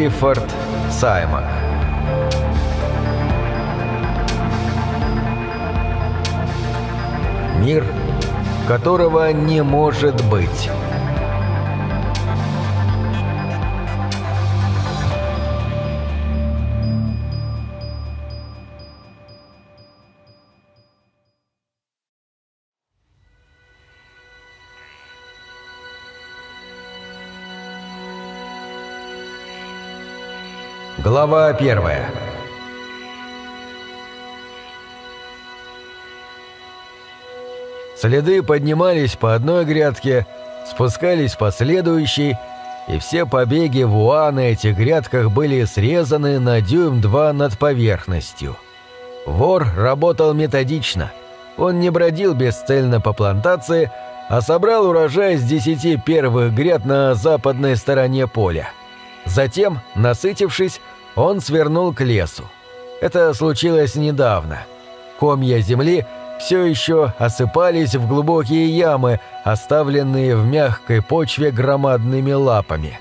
Клиффорд Саймак Мир, которого не может быть. Глава первая Следы поднимались по одной грядке, спускались по следующей, и все побеги вуа на этих грядках были срезаны на дюйм-два над поверхностью. Вор работал методично. Он не бродил бесцельно по плантации, а собрал урожай с десяти первых гряд на западной стороне поля. Затем, насытившись, он свернул к лесу. Это случилось недавно. Комья земли все еще осыпались в глубокие ямы, оставленные в мягкой почве громадными лапами.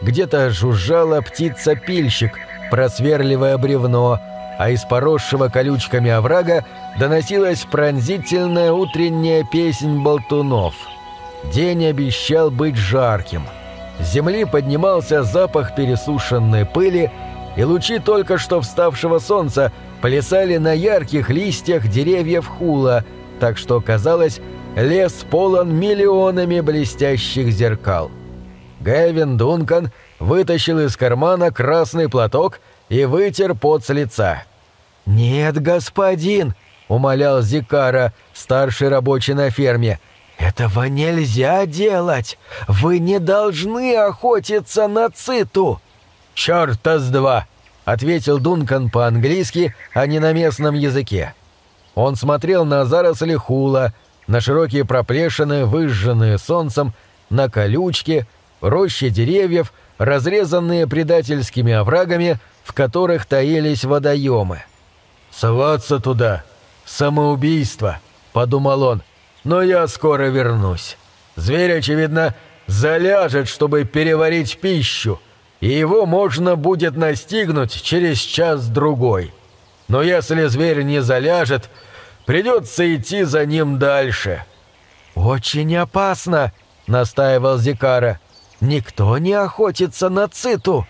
Где-то жужжала птица-пильщик, просверливая бревно, а из поросшего колючками оврага доносилась пронзительная утренняя песнь болтунов. День обещал быть жарким. С земли поднимался запах пересушенной пыли, и лучи только что вставшего солнца плясали на ярких листьях деревьев хула, так что, казалось, лес полон миллионами блестящих зеркал. Гэвин Дункан вытащил из кармана красный платок и вытер пот с лица. «Нет, господин!» — умолял Зикара, старший рабочий на ферме. «Этого нельзя делать! Вы не должны охотиться на циту!» «Чёрта с два!» — ответил Дункан по-английски, а не на местном языке. Он смотрел на заросли хула, на широкие проплешины, выжженные солнцем, на колючки, рощи деревьев, разрезанные предательскими оврагами, в которых таились водоемы. «Соваться туда! Самоубийство!» — подумал он. «Но я скоро вернусь. Зверь, очевидно, заляжет, чтобы переварить пищу, и его можно будет настигнуть через час-другой. Но если зверь не заляжет, придется идти за ним дальше». «Очень опасно», — настаивал Зикара. «Никто не охотится на циту».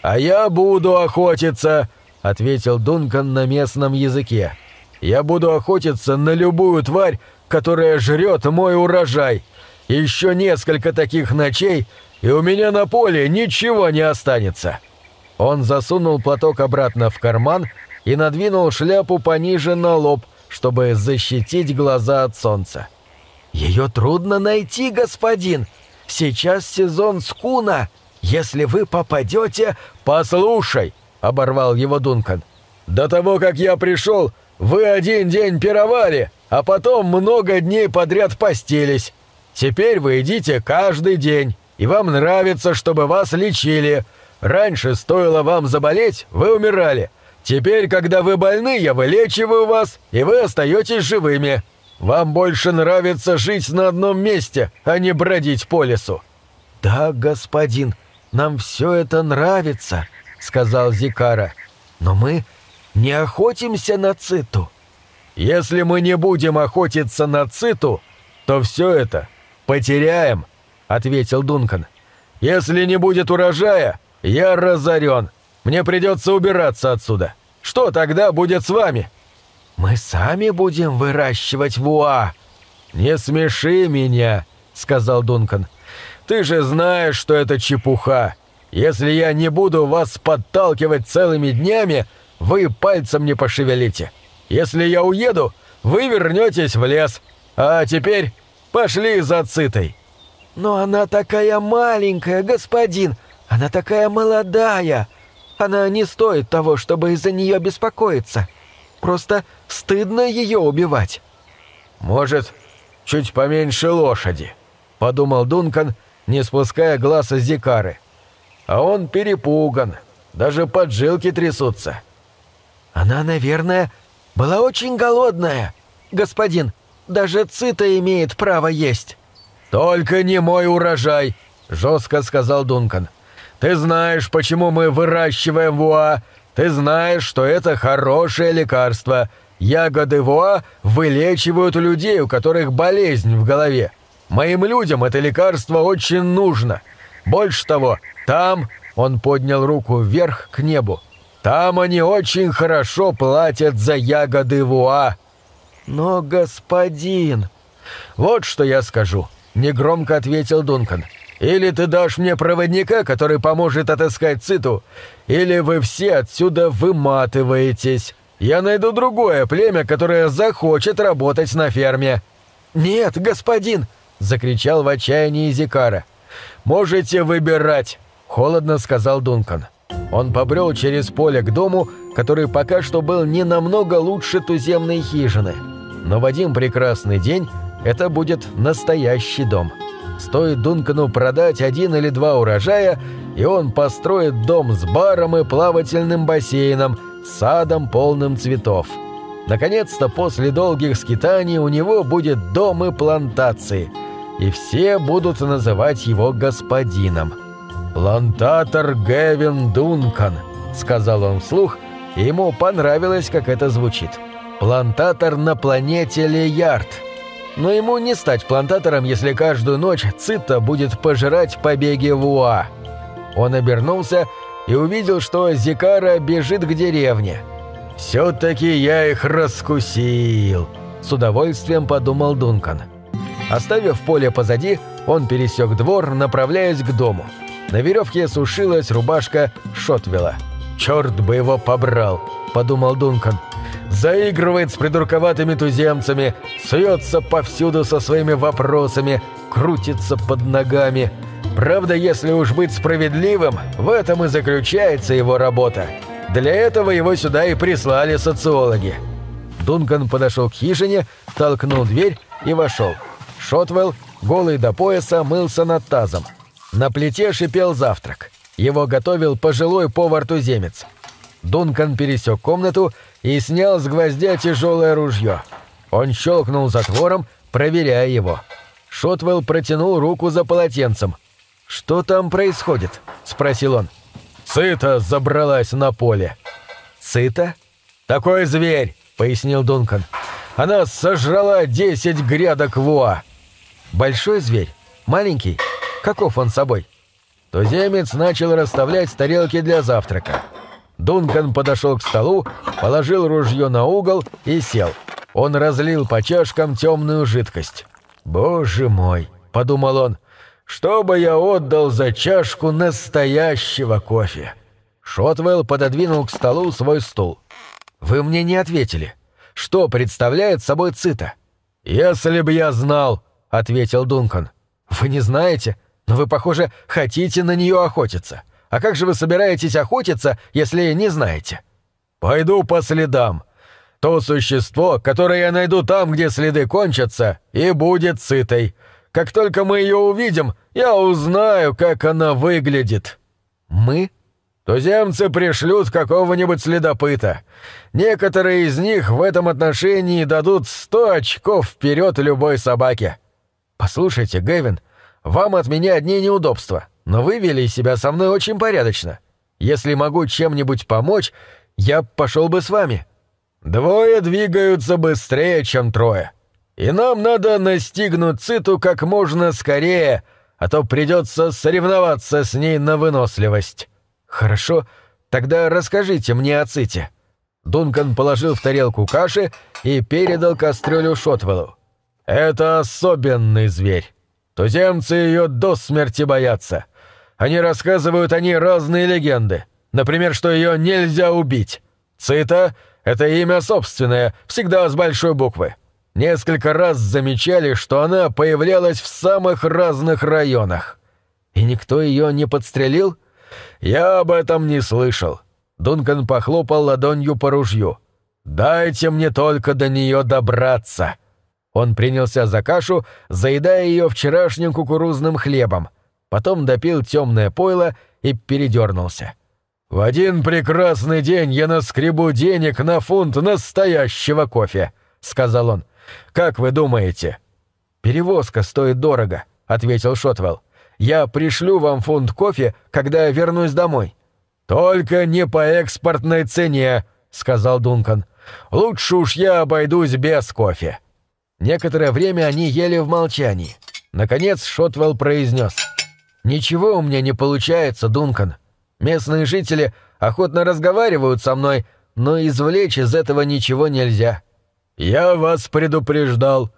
«А я буду охотиться», — ответил Дункан на местном языке. «Я буду охотиться на любую тварь, которая жрет мой урожай. Еще несколько таких ночей, и у меня на поле ничего не останется». Он засунул платок обратно в карман и надвинул шляпу пониже на лоб, чтобы защитить глаза от солнца. «Ее трудно найти, господин. Сейчас сезон скуна. Если вы попадете...» «Послушай!» — оборвал его Дункан. «До того, как я пришел, вы один день пировали, а потом много дней подряд постились. Теперь вы едите каждый день и вам нравится, чтобы вас лечили. Раньше стоило вам заболеть, вы умирали. Теперь, когда вы больны, я вылечиваю вас, и вы остаетесь живыми. Вам больше нравится жить на одном месте, а не бродить по лесу». «Да, господин, нам все это нравится», — сказал Зикара. «Но мы не охотимся на циту». «Если мы не будем охотиться на циту, то все это потеряем», — ответил Дункан. «Если не будет урожая, я разорен. Мне придется убираться отсюда. Что тогда будет с вами?» «Мы сами будем выращивать вуа». «Не смеши меня», — сказал Дункан. «Ты же знаешь, что это чепуха. Если я не буду вас подталкивать целыми днями, вы пальцем не пошевелите. Если я уеду, вы вернетесь в лес. А теперь пошли за цитой». «Но она такая маленькая, господин! Она такая молодая! Она не стоит того, чтобы из-за нее беспокоиться. Просто стыдно ее убивать». «Может, чуть поменьше лошади», — подумал Дункан, не спуская глаз из Зикары. «А он перепуган, даже поджилки трясутся». «Она, наверное, была очень голодная. Господин, даже Цита имеет право есть». «Только не мой урожай», — жестко сказал Дункан. Ты знаешь, почему мы выращиваем вуа. Ты знаешь, что это хорошее лекарство. Ягоды вуа вылечивают людей, у которых болезнь в голове. Моим людям это лекарство очень нужно. Больше того, там, он поднял руку вверх к небу, там они очень хорошо платят за ягоды вуа. Но, господин... Вот что я скажу, негромко ответил Дункан. Или ты дашь мне проводника, который поможет отыскать Циту, или вы все отсюда выматываетесь. Я найду другое племя, которое захочет работать на ферме». «Нет, господин!» — закричал в отчаянии Зикара. «Можете выбирать», — холодно сказал Дункан. Он побрел через поле к дому, который пока что был не намного лучше туземной хижины. Но в один прекрасный день это будет настоящий дом. Стоит Дункану продать один или два урожая, и он построит дом с баром и плавательным бассейном, садом полным цветов. Наконец-то после долгих скитаний у него будет дом и плантации, и все будут называть его господином. «Плантатор Гевин Дункан», — сказал он вслух, и ему понравилось, как это звучит. «Плантатор на планете Леярд». Но ему не стать плантатором, если каждую ночь Цита будет пожирать побеги Вуа. Он обернулся и увидел, что Зикара бежит к деревне. «Все-таки я их раскусил», — с удовольствием подумал Дункан. Оставив поле позади, он пересек двор, направляясь к дому. На веревке сушилась рубашка Шотвела. «Черт бы его побрал!» — подумал Дункан. «Заигрывает с придурковатыми туземцами, суется повсюду со своими вопросами, крутится под ногами. Правда, если уж быть справедливым, в этом и заключается его работа. Для этого его сюда и прислали социологи». Дункан подошел к хижине, толкнул дверь и вошел. Шотвелл, голый до пояса, мылся над тазом. На плите шипел завтрак. Его готовил пожилой повар-туземец. Дункан пересек комнату и снял с гвоздя тяжелое ружье. Он щелкнул затвором, проверяя его. Шотвелл протянул руку за полотенцем. «Что там происходит?» — спросил он. «Цита забралась на поле». «Цита?» «Такой зверь», — пояснил Дункан. «Она сожрала десять грядок вуа». «Большой зверь? Маленький?» Каков он собой? Туземец начал расставлять тарелки для завтрака. Дункан подошел к столу, положил ружье на угол и сел. Он разлил по чашкам темную жидкость. «Боже мой!» — подумал он. «Что бы я отдал за чашку настоящего кофе?» Шотвелл пододвинул к столу свой стул. «Вы мне не ответили. Что представляет собой цита?» «Если б я знал», — ответил Дункан. «Вы не знаете? Но вы, похоже, хотите на нее охотиться. А как же вы собираетесь охотиться, если не знаете? Пойду по следам. То существо, которое я найду там, где следы кончатся, и будет сытой. Как только мы ее увидим, я узнаю, как она выглядит. Мы? Туземцы пришлют какого-нибудь следопыта. Некоторые из них в этом отношении дадут сто очков вперед любой собаке. Послушайте, Гэвин, — вам от меня одни неудобства, но вы вели себя со мной очень порядочно. Если могу чем-нибудь помочь, я пошел бы с вами. Двое двигаются быстрее, чем трое. И нам надо настигнуть Циту как можно скорее, а то придется соревноваться с ней на выносливость. Хорошо, тогда расскажите мне о Ците. Дункан положил в тарелку каши и передал кастрюлю Шотвеллу. «Это особенный зверь. Туземцы ее до смерти боятся. Они рассказывают о ней разные легенды. Например, что ее нельзя убить. Цита — это имя собственное, всегда с большой буквы. Несколько раз замечали, что она появлялась в самых разных районах. И никто ее не подстрелил? Я об этом не слышал. Дункан похлопал ладонью по ружью. «Дайте мне только до нее добраться!» Он принялся за кашу, заедая ее вчерашним кукурузным хлебом. Потом допил темное пойло и передернулся. «В один прекрасный день я наскребу денег на фунт настоящего кофе», — сказал он. «Как вы думаете?» «Перевозка стоит дорого», — ответил Шотвелл. Я пришлю вам фунт кофе, когда вернусь домой». «Только не по экспортной цене», — сказал Дункан. «Лучше уж я обойдусь без кофе». Некоторое время они ели в молчании. Наконец Шотвелл произнес. «Ничего у меня не получается, Дункан. Местные жители охотно разговаривают со мной, но извлечь из этого ничего нельзя». «Я вас предупреждал.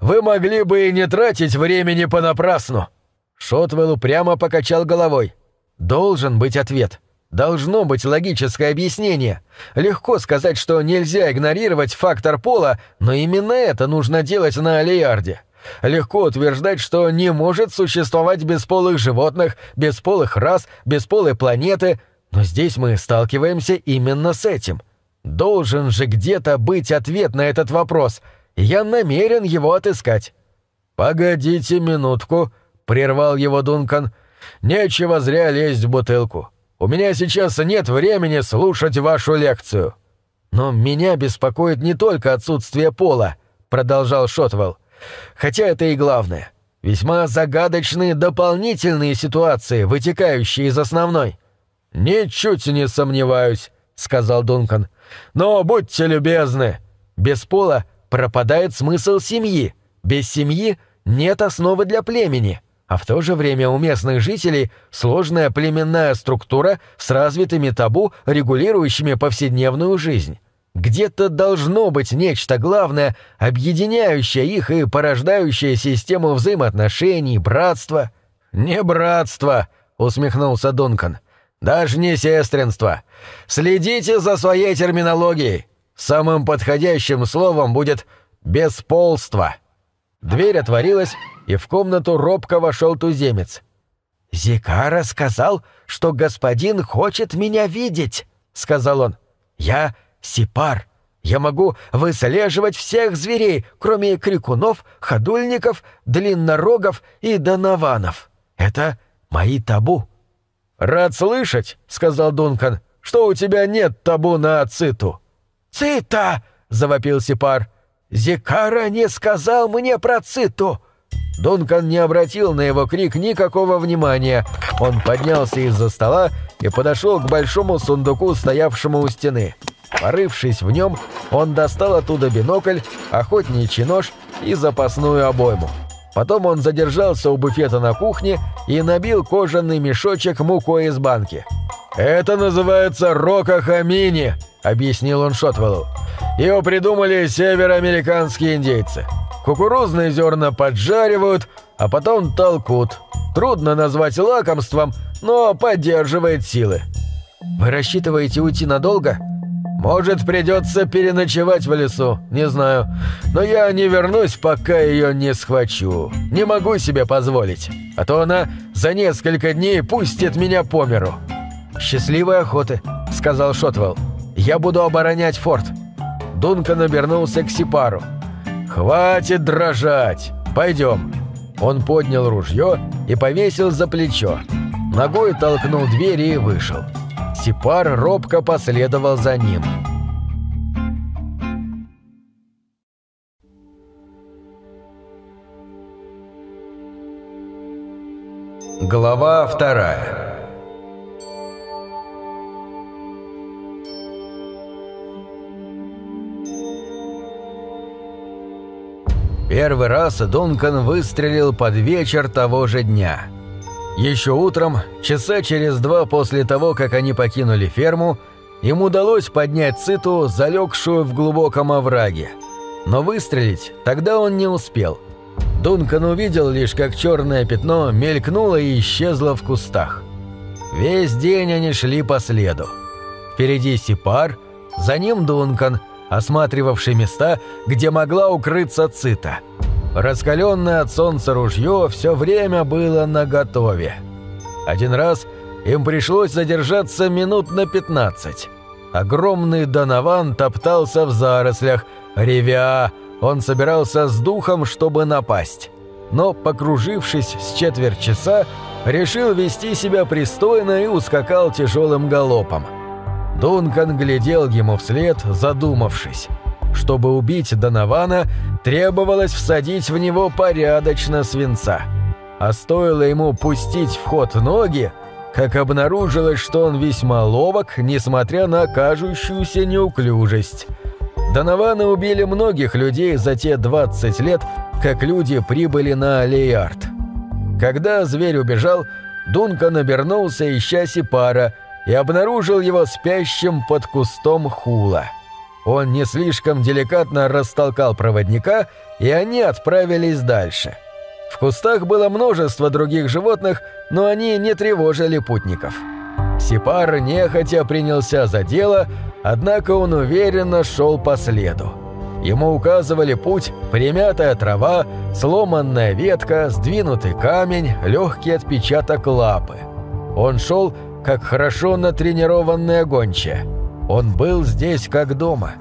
Вы могли бы и не тратить времени понапрасну». Шотвелл прямо покачал головой. «Должен быть ответ. Должно быть логическое объяснение. Легко сказать, что нельзя игнорировать фактор пола, но именно это нужно делать на Алиарде. Легко утверждать, что не может существовать бесполых животных, бесполых рас, бесполой планеты, но здесь мы сталкиваемся именно с этим. Должен же где-то быть ответ на этот вопрос, и я намерен его отыскать. «Погодите минутку», — прервал его Дункан. «Нечего зря лезть в бутылку. У меня сейчас нет времени слушать вашу лекцию». «Но меня беспокоит не только отсутствие пола», — продолжал Шотвелл. Хотя это и главное. Весьма загадочные дополнительные ситуации, вытекающие из основной. «Ничуть не сомневаюсь», — сказал Дункан. «Но будьте любезны. Без пола пропадает смысл семьи. Без семьи нет основы для племени. А в то же время у местных жителей сложная племенная структура с развитыми табу, регулирующими повседневную жизнь. Где-то должно быть нечто главное, объединяющее их и порождающее систему взаимоотношений, братства. «Не братство», — усмехнулся Дункан. «Даже не сестринство. Следите за своей терминологией. Самым подходящим словом будет «бесполство». Дверь отворилась, и в комнату робко вошел туземец. «Зикара сказал, что господин хочет меня видеть», — сказал он. «Я Сипар. Я могу выслеживать всех зверей, кроме крикунов, ходульников, длиннорогов и донованов. Это мои табу». «Рад слышать», — сказал Дункан, — «что у тебя нет табу на циту». «Цита!» — завопил Сипар. «Зикара не сказал мне про циту!» Дункан не обратил на его крик никакого внимания. Он поднялся из-за стола и подошел к большому сундуку, стоявшему у стены. Порывшись в нем, он достал оттуда бинокль, охотничий нож и запасную обойму. Потом он задержался у буфета на кухне и набил кожаный мешочек мукой из банки. «Это называется рокохамини», — объяснил он Шотвеллу. «Его придумали североамериканские индейцы. Кукурузные зерна поджаривают, а потом толкут. Трудно назвать лакомством, но поддерживает силы». «Вы рассчитываете уйти надолго?» Может, придется переночевать в лесу, не знаю. Но я не вернусь, пока ее не схвачу. Не могу себе позволить. А то она за несколько дней пустит меня по миру». «Счастливой охоты», — сказал Шотвелл. «Я буду оборонять форт». Дункан обернулся к Сипару. «Хватит дрожать! Пойдем!» Он поднял ружье и повесил за плечо. Ногой толкнул дверь и вышел. Сипар робко последовал за ним. Глава вторая Первый раз Дункан выстрелил под вечер того же дня – еще утром, часа через два после того, как они покинули ферму, им удалось поднять циту, залегшую в глубоком овраге. Но выстрелить тогда он не успел. Дункан увидел лишь, как черное пятно мелькнуло и исчезло в кустах. Весь день они шли по следу. Впереди Сипар, за ним Дункан, осматривавший места, где могла укрыться цита – Раскаленное от солнца ружье все время было наготове. Один раз им пришлось задержаться минут на пятнадцать. Огромный донован топтался в зарослях, ревя, он собирался с духом, чтобы напасть. Но, покружившись с четверть часа, решил вести себя пристойно и ускакал тяжелым галопом. Дункан глядел ему вслед, задумавшись. Чтобы убить Донована, требовалось всадить в него порядочно свинца. а стоило ему пустить в ход ноги, как обнаружилось, что он весьма ловок, несмотря на кажущуюся неуклюжесть. Донованы убили многих людей за те 20 лет, как люди прибыли на Алиард. Когда зверь убежал, Дункан обернулся, ища Сипара, и обнаружил его спящим под кустом хула. Он не слишком деликатно растолкал проводника, и они отправились дальше. В кустах было множество других животных, но они не тревожили путников. Сипар нехотя принялся за дело, однако он уверенно шел по следу. Ему указывали путь примятая трава, сломанная ветка, сдвинутый камень, легкий отпечаток лапы. Он шел, как хорошо натренированная гончая. Он был здесь как дома.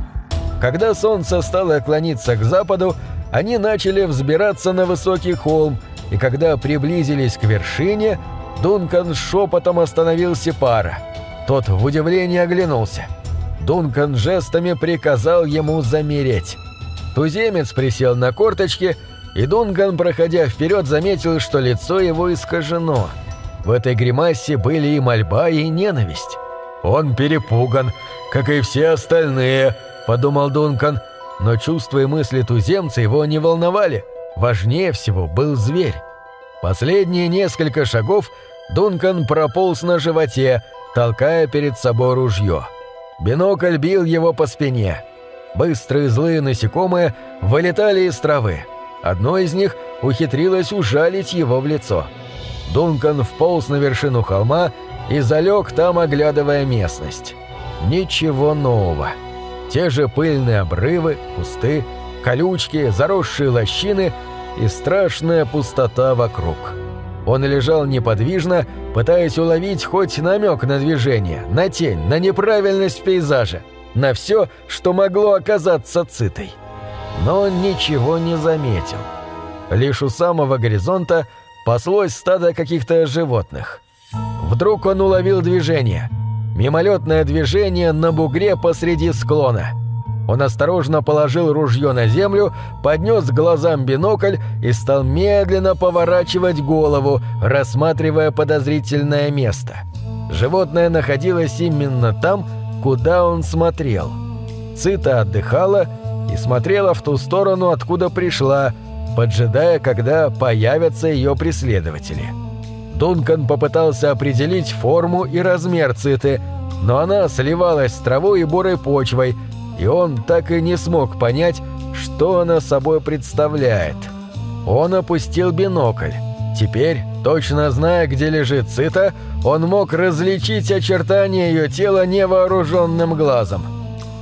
Когда солнце стало клониться к западу, они начали взбираться на высокий холм, и когда приблизились к вершине, Дункан шепотом остановил Сепара. Тот в удивлении оглянулся. Дункан жестами приказал ему замереть. Туземец присел на корточки, и Дункан, проходя вперед, заметил, что лицо его искажено. В этой гримасе были и мольба, и ненависть. «Он перепуган, как и все остальные», — подумал Дункан, но чувства и мысли туземца его не волновали. Важнее всего был зверь. Последние несколько шагов Дункан прополз на животе, толкая перед собой ружье. Бинокль бил его по спине. Быстрые злые насекомые вылетали из травы. Одно из них ухитрилось ужалить его в лицо. Дункан вполз на вершину холма и залег там, оглядывая местность. Ничего нового. Те же пыльные обрывы, кусты, колючки, заросшие лощины и страшная пустота вокруг. Он лежал неподвижно, пытаясь уловить хоть намек на движение, на тень, на неправильность в пейзаже, на все, что могло оказаться цитой. Но он ничего не заметил. Лишь у самого горизонта паслось стадо каких-то животных. Вдруг он уловил движение. Мимолетное движение на бугре посреди склона. Он осторожно положил ружье на землю, поднес к глазам бинокль и стал медленно поворачивать голову, рассматривая подозрительное место. Животное находилось именно там, куда он смотрел. Цита отдыхала и смотрела в ту сторону, откуда пришла, поджидая, когда появятся ее преследователи. Дункан попытался определить форму и размер циты, но она сливалась с травой и бурой почвой, и он так и не смог понять, что она собой представляет. Он опустил бинокль. Теперь, точно зная, где лежит цита, он мог различить очертания ее тела невооруженным глазом.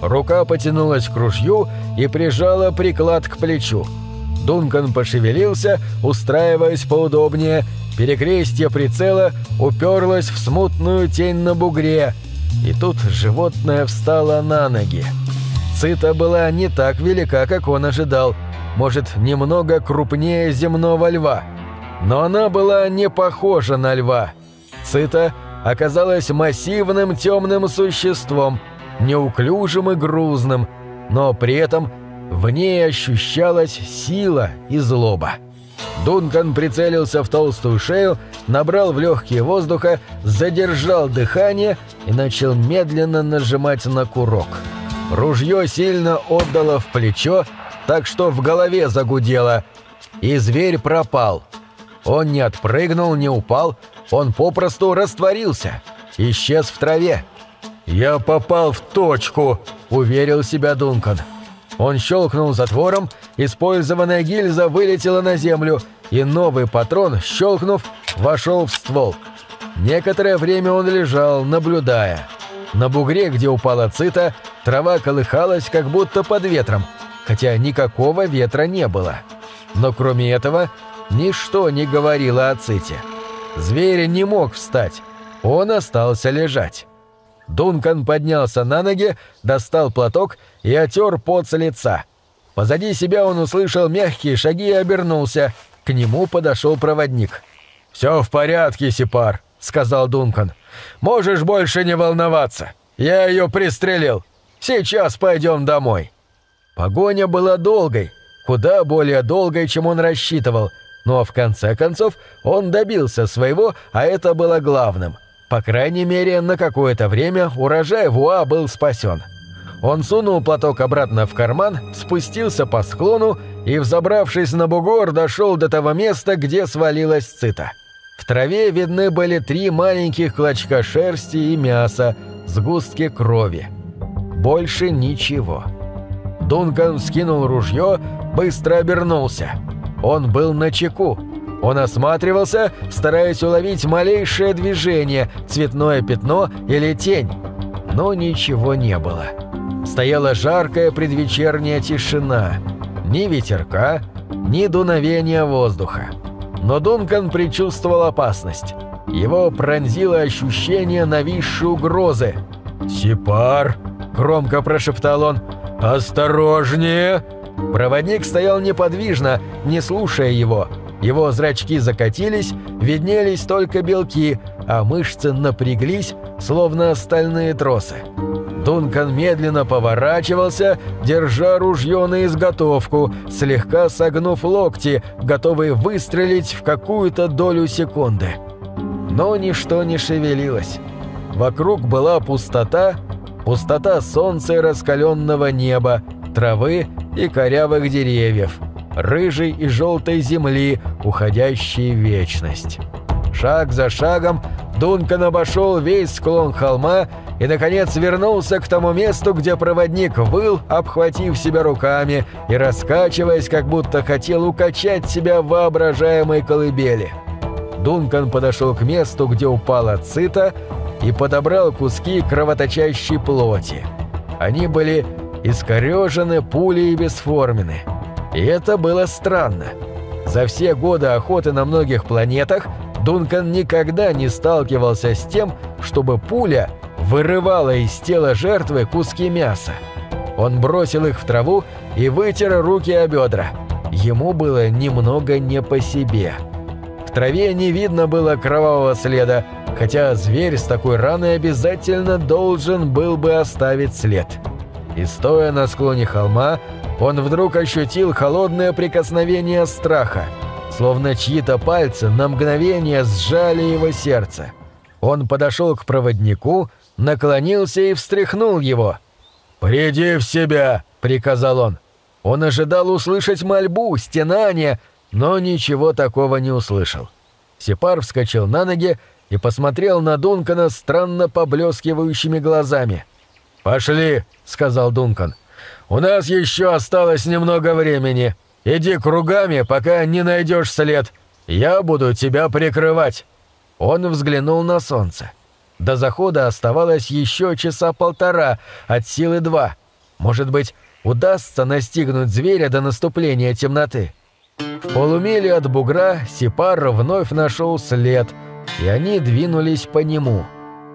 Рука потянулась к ружью и прижала приклад к плечу. Дункан пошевелился, устраиваясь поудобнее, Перекрестье прицела уперлось в смутную тень на бугре, и тут животное встало на ноги. Цита была не так велика, как он ожидал, может, немного крупнее земного льва. Но она была не похожа на льва. Цита оказалась массивным темным существом, неуклюжим и грузным, но при этом в ней ощущалась сила и злоба. Дункан прицелился в толстую шею, набрал в легкие воздуха, задержал дыхание и начал медленно нажимать на курок. Ружье сильно отдало в плечо, так что в голове загудело, и зверь пропал. Он не отпрыгнул, не упал, он попросту растворился, исчез в траве. «Я попал в точку», — уверил себя Дункан. Он щелкнул затвором, использованная гильза вылетела на землю, и новый патрон, щелкнув, вошел в ствол. Некоторое время он лежал, наблюдая. На бугре, где упала цита, трава колыхалась, как будто под ветром, хотя никакого ветра не было. Но кроме этого, ничто не говорило о ците. Зверь не мог встать, он остался лежать. Дункан поднялся на ноги, достал платок и отер пот с лица. Позади себя он услышал мягкие шаги и обернулся. К нему подошел проводник. «Все в порядке, Сипар», — сказал Дункан. «Можешь больше не волноваться. Я ее пристрелил. Сейчас пойдем домой». Погоня была долгой, куда более долгой, чем он рассчитывал, Но в конце концов он добился своего, а это было главным. По крайней мере, на какое-то время урожай Вуа был спасен. Он сунул платок обратно в карман, спустился по склону и, взобравшись на бугор, дошел до того места, где свалилась цита. В траве видны были три маленьких клочка шерсти и мяса, сгустки крови. Больше ничего. Дункан скинул ружье, быстро обернулся. Он был на чеку. Он осматривался, стараясь уловить малейшее движение, цветное пятно или тень. Но ничего не было. Стояла жаркая предвечерняя тишина. Ни ветерка, ни дуновения воздуха. Но Дункан предчувствовал опасность. Его пронзило ощущение нависшей угрозы. «Сипар!» – громко прошептал он. «Осторожнее!» Проводник стоял неподвижно, не слушая его. Его зрачки закатились, виднелись только белки, а мышцы напряглись, словно стальные тросы. Дункан медленно поворачивался, держа ружье на изготовку, слегка согнув локти, готовый выстрелить в какую-то долю секунды. Но ничто не шевелилось. Вокруг была пустота, пустота солнца и раскаленного неба, травы и корявых деревьев, рыжей и желтой земли, уходящей в вечность. Шаг за шагом Дункан обошел весь склон холма и, наконец, вернулся к тому месту, где проводник выл, обхватив себя руками и раскачиваясь, как будто хотел укачать себя в воображаемой колыбели. Дункан подошел к месту, где упала цита, и подобрал куски кровоточащей плоти. Они были искорежены, пули и бесформены. И это было странно. За все годы охоты на многих планетах Дункан никогда не сталкивался с тем, чтобы пуля вырывала из тела жертвы куски мяса. Он бросил их в траву и вытер руки о бедра. Ему было немного не по себе. В траве не видно было кровавого следа, хотя зверь с такой раной обязательно должен был бы оставить след. И стоя на склоне холма, он вдруг ощутил холодное прикосновение страха, словно чьи-то пальцы на мгновение сжали его сердце. Он подошел к проводнику, наклонился и встряхнул его. «Приди в себя!» — приказал он. Он ожидал услышать мольбу, стенание, но ничего такого не услышал. Сепар вскочил на ноги и посмотрел на Дункана странно поблескивающими глазами. «Пошли», — сказал Дункан. «У нас еще осталось немного времени. Иди кругами, пока не найдешь след. Я буду тебя прикрывать». Он взглянул на солнце. До захода оставалось еще часа полтора, от силы два. Может быть, удастся настигнуть зверя до наступления темноты. В полумиле от бугра Сипар вновь нашел след, и они двинулись по нему.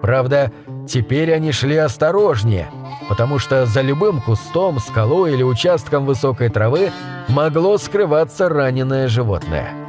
Правда, теперь они шли осторожнее, потому что за любым кустом, скалой или участком высокой травы могло скрываться раненое животное.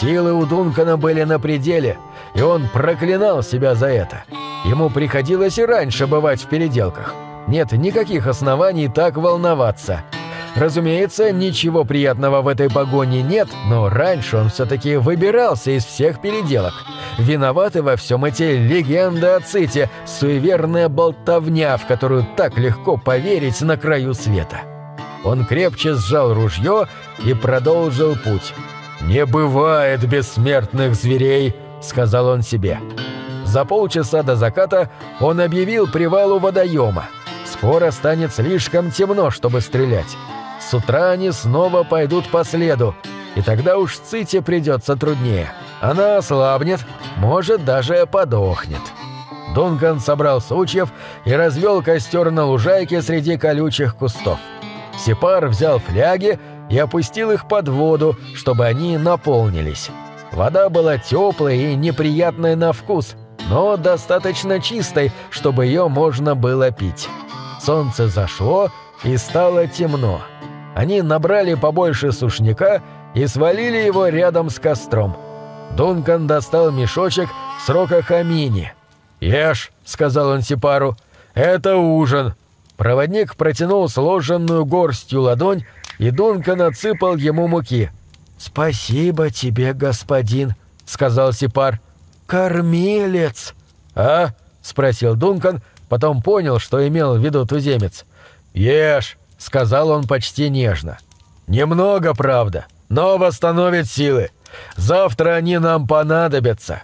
Силы у Дункана были на пределе, и он проклинал себя за это. Ему приходилось и раньше бывать в переделках. Нет никаких оснований так волноваться – Разумеется, ничего приятного в этой погоне нет, но раньше он все-таки выбирался из всех переделок. Виноваты во всем эти легенды о Ците, суеверная болтовня, в которую так легко поверить на краю света. Он крепче сжал ружье и продолжил путь. «Не бывает бессмертных зверей», — сказал он себе. За полчаса до заката он объявил привал у водоема. Скоро станет слишком темно, чтобы стрелять. С утра они снова пойдут по следу, и тогда уж Ците придется труднее. Она ослабнет, может, даже подохнет. Дункан собрал сучьев и развел костер на лужайке среди колючих кустов. Сепар взял фляги и опустил их под воду, чтобы они наполнились. Вода была теплой и неприятной на вкус, но достаточно чистой, чтобы ее можно было пить. Солнце зашло, и стало темно. Они набрали побольше сушняка и свалили его рядом с костром. Дункан достал мешочек с рокохамини. «Ешь», — сказал он Сипару, — «это ужин». Проводник протянул сложенную горстью ладонь, и Дункан отсыпал ему муки. «Спасибо тебе, господин», — сказал Сипар. «Кормилец!» «А?» — спросил Дункан, потом понял, что имел в виду туземец. «Ешь», — сказал он почти нежно. «Немного, правда, но восстановит силы. Завтра они нам понадобятся».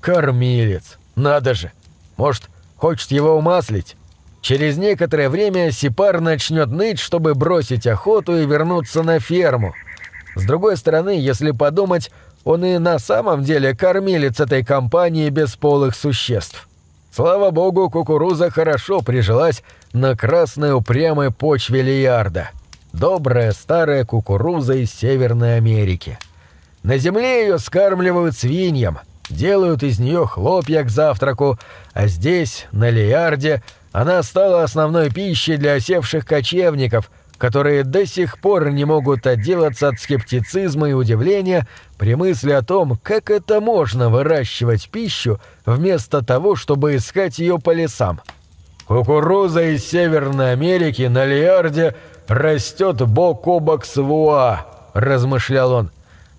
«Кормилец, надо же! Может, хочет его умаслить?» Через некоторое время Сипар начнет ныть, чтобы бросить охоту и вернуться на ферму. С другой стороны, если подумать, он и на самом деле кормилец этой компании бесполых существ. Слава богу, кукуруза хорошо прижилась на красной упрямой почве Лиарда. Добрая старая кукуруза из Северной Америки. На земле ее скармливают свиньям, делают из нее хлопья к завтраку, а здесь, на Лиарде, она стала основной пищей для осевших кочевников, которые до сих пор не могут отделаться от скептицизма и удивления при мысли о том, как это можно выращивать пищу вместо того, чтобы искать ее по лесам. Кукуруза из Северной Америки на Лиарде растет бок о бок с Вуа, размышлял он.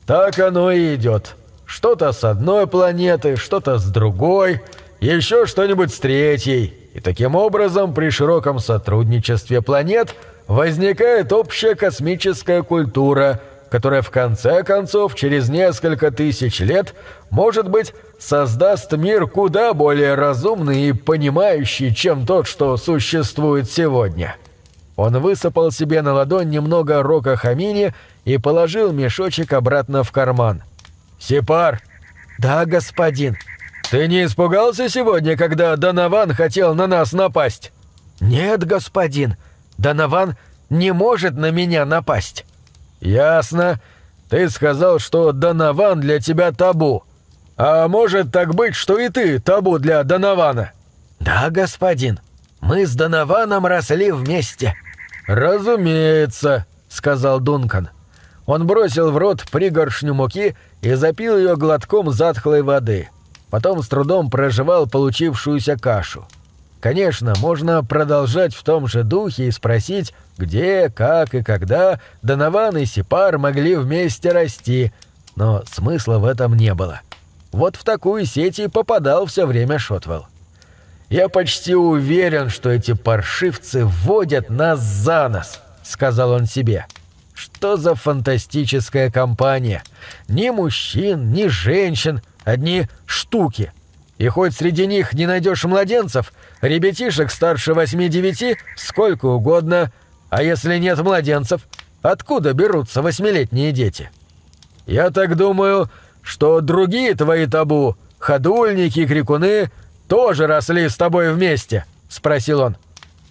Так оно и идет. Что-то с одной планеты, что-то с другой, еще что-нибудь с третьей. И таким образом при широком сотрудничестве планет возникает общая космическая культура, которая в конце концов через несколько тысяч лет, может быть, создаст мир куда более разумный и понимающий, чем тот, что существует сегодня. Он высыпал себе на ладонь немного рока хамини и положил мешочек обратно в карман. «Сепар!» «Да, господин!» «Ты не испугался сегодня, когда Донован хотел на нас напасть?» «Нет, господин. Донован не может на меня напасть». «Ясно. Ты сказал, что Донован для тебя табу. А может так быть, что и ты табу для Донована?» «Да, господин. Мы с Донованом росли вместе». «Разумеется», — сказал Дункан. Он бросил в рот пригоршню муки и запил ее глотком затхлой воды потом с трудом проживал получившуюся кашу. Конечно, можно продолжать в том же духе и спросить, где, как и когда Донован и Сипар могли вместе расти, но смысла в этом не было. Вот в такую сеть и попадал все время Шотвелл. «Я почти уверен, что эти паршивцы вводят нас за нос», — сказал он себе. «Что за фантастическая компания? Ни мужчин, ни женщин — Одни штуки. И хоть среди них не найдешь младенцев, ребятишек старше восьми-девяти сколько угодно, а если нет младенцев, откуда берутся восьмилетние дети? Я так думаю, что другие твои табу, ходульники крикуны, тоже росли с тобой вместе, спросил он.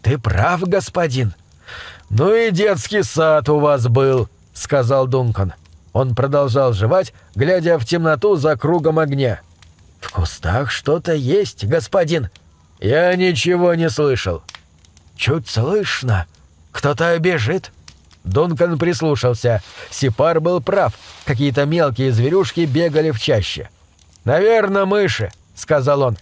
Ты прав, господин. Ну и детский сад у вас был, сказал Дункан. Он продолжал жевать, глядя в темноту за кругом огня. «В кустах что-то есть, господин!» «Я ничего не слышал». «Чуть слышно. Кто-то бежит». Дункан прислушался. Сипар был прав. Какие-то мелкие зверюшки бегали в чаще. «Наверное, мыши», — сказал он.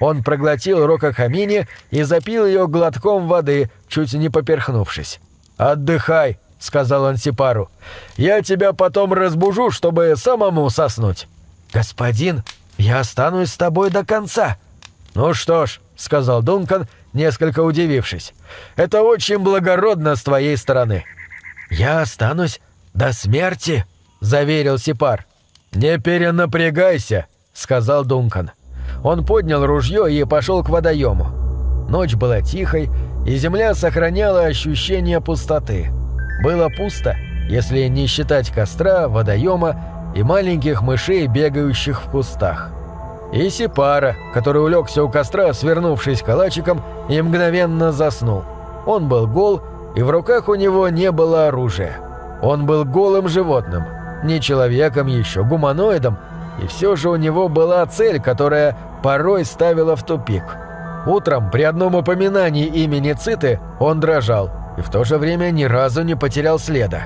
Он проглотил рокохамини и запил ее глотком воды, чуть не поперхнувшись. «Отдыхай», — сказал он Сипару. «Я тебя потом разбужу, чтобы самому соснуть». «Господин, я останусь с тобой до конца». «Ну что ж», — сказал Дункан, несколько удивившись. «Это очень благородно с твоей стороны». «Я останусь до смерти», — заверил Сипар. «Не перенапрягайся», — сказал Дункан. Он поднял ружье и пошел к водоему. Ночь была тихой, и земля сохраняла ощущение пустоты. Было пусто, если не считать костра, водоема и маленьких мышей, бегающих в кустах. И Сипара, который улегся у костра, свернувшись калачиком, и мгновенно заснул. Он был гол, и в руках у него не было оружия. Он был голым животным, не человеком еще, гуманоидом, и все же у него была цель, которая порой ставила в тупик. Утром при одном упоминании имени Циты он дрожал – и в то же время ни разу не потерял следа.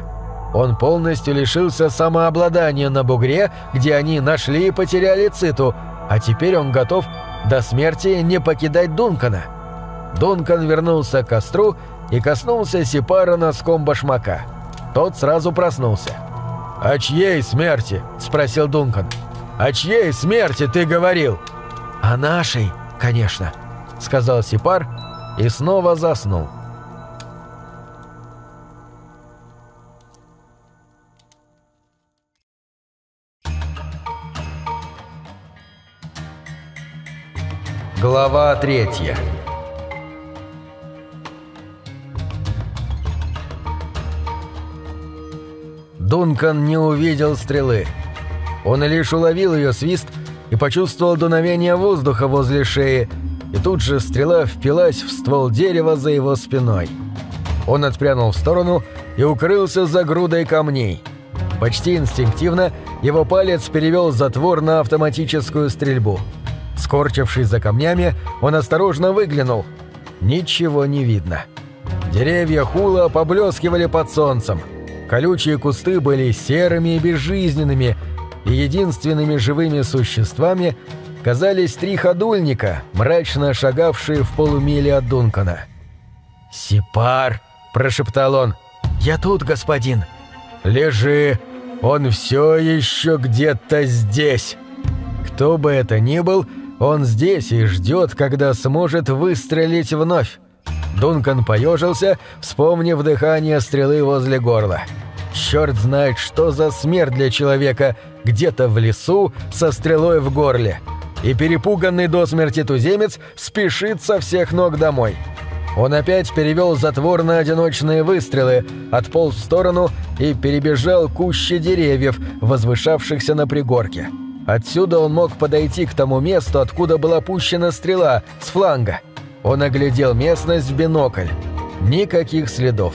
Он полностью лишился самообладания на бугре, где они нашли и потеряли Циту, а теперь он готов до смерти не покидать Дункана. Дункан вернулся к костру и коснулся Сипара носком башмака. Тот сразу проснулся. «О чьей смерти?» – спросил Дункан. «О чьей смерти ты говорил?» «О нашей, конечно», – сказал Сипар и снова заснул. Глава третья Дункан не увидел стрелы. Он лишь уловил ее свист и почувствовал дуновение воздуха возле шеи, и тут же стрела впилась в ствол дерева за его спиной. Он отпрянул в сторону и укрылся за грудой камней. Почти инстинктивно его палец перевел затвор на автоматическую стрельбу – Скорчившись за камнями, он осторожно выглянул. Ничего не видно. Деревья хула поблескивали под солнцем. Колючие кусты были серыми и безжизненными, и единственными живыми существами казались три ходульника, мрачно шагавшие в полумиле от Дункана. «Сипар!» – прошептал он. «Я тут, господин!» «Лежи! Он все еще где-то здесь!» Кто бы это ни был, он здесь и ждет, когда сможет выстрелить вновь. Дункан поежился, вспомнив дыхание стрелы возле горла. Черт знает, что за смерть для человека где-то в лесу со стрелой в горле. И перепуганный до смерти туземец спешит со всех ног домой. Он опять перевел затвор на одиночные выстрелы, отполз в сторону и перебежал кущи деревьев, возвышавшихся на пригорке. Отсюда он мог подойти к тому месту, откуда была пущена стрела, с фланга. Он оглядел местность в бинокль. Никаких следов.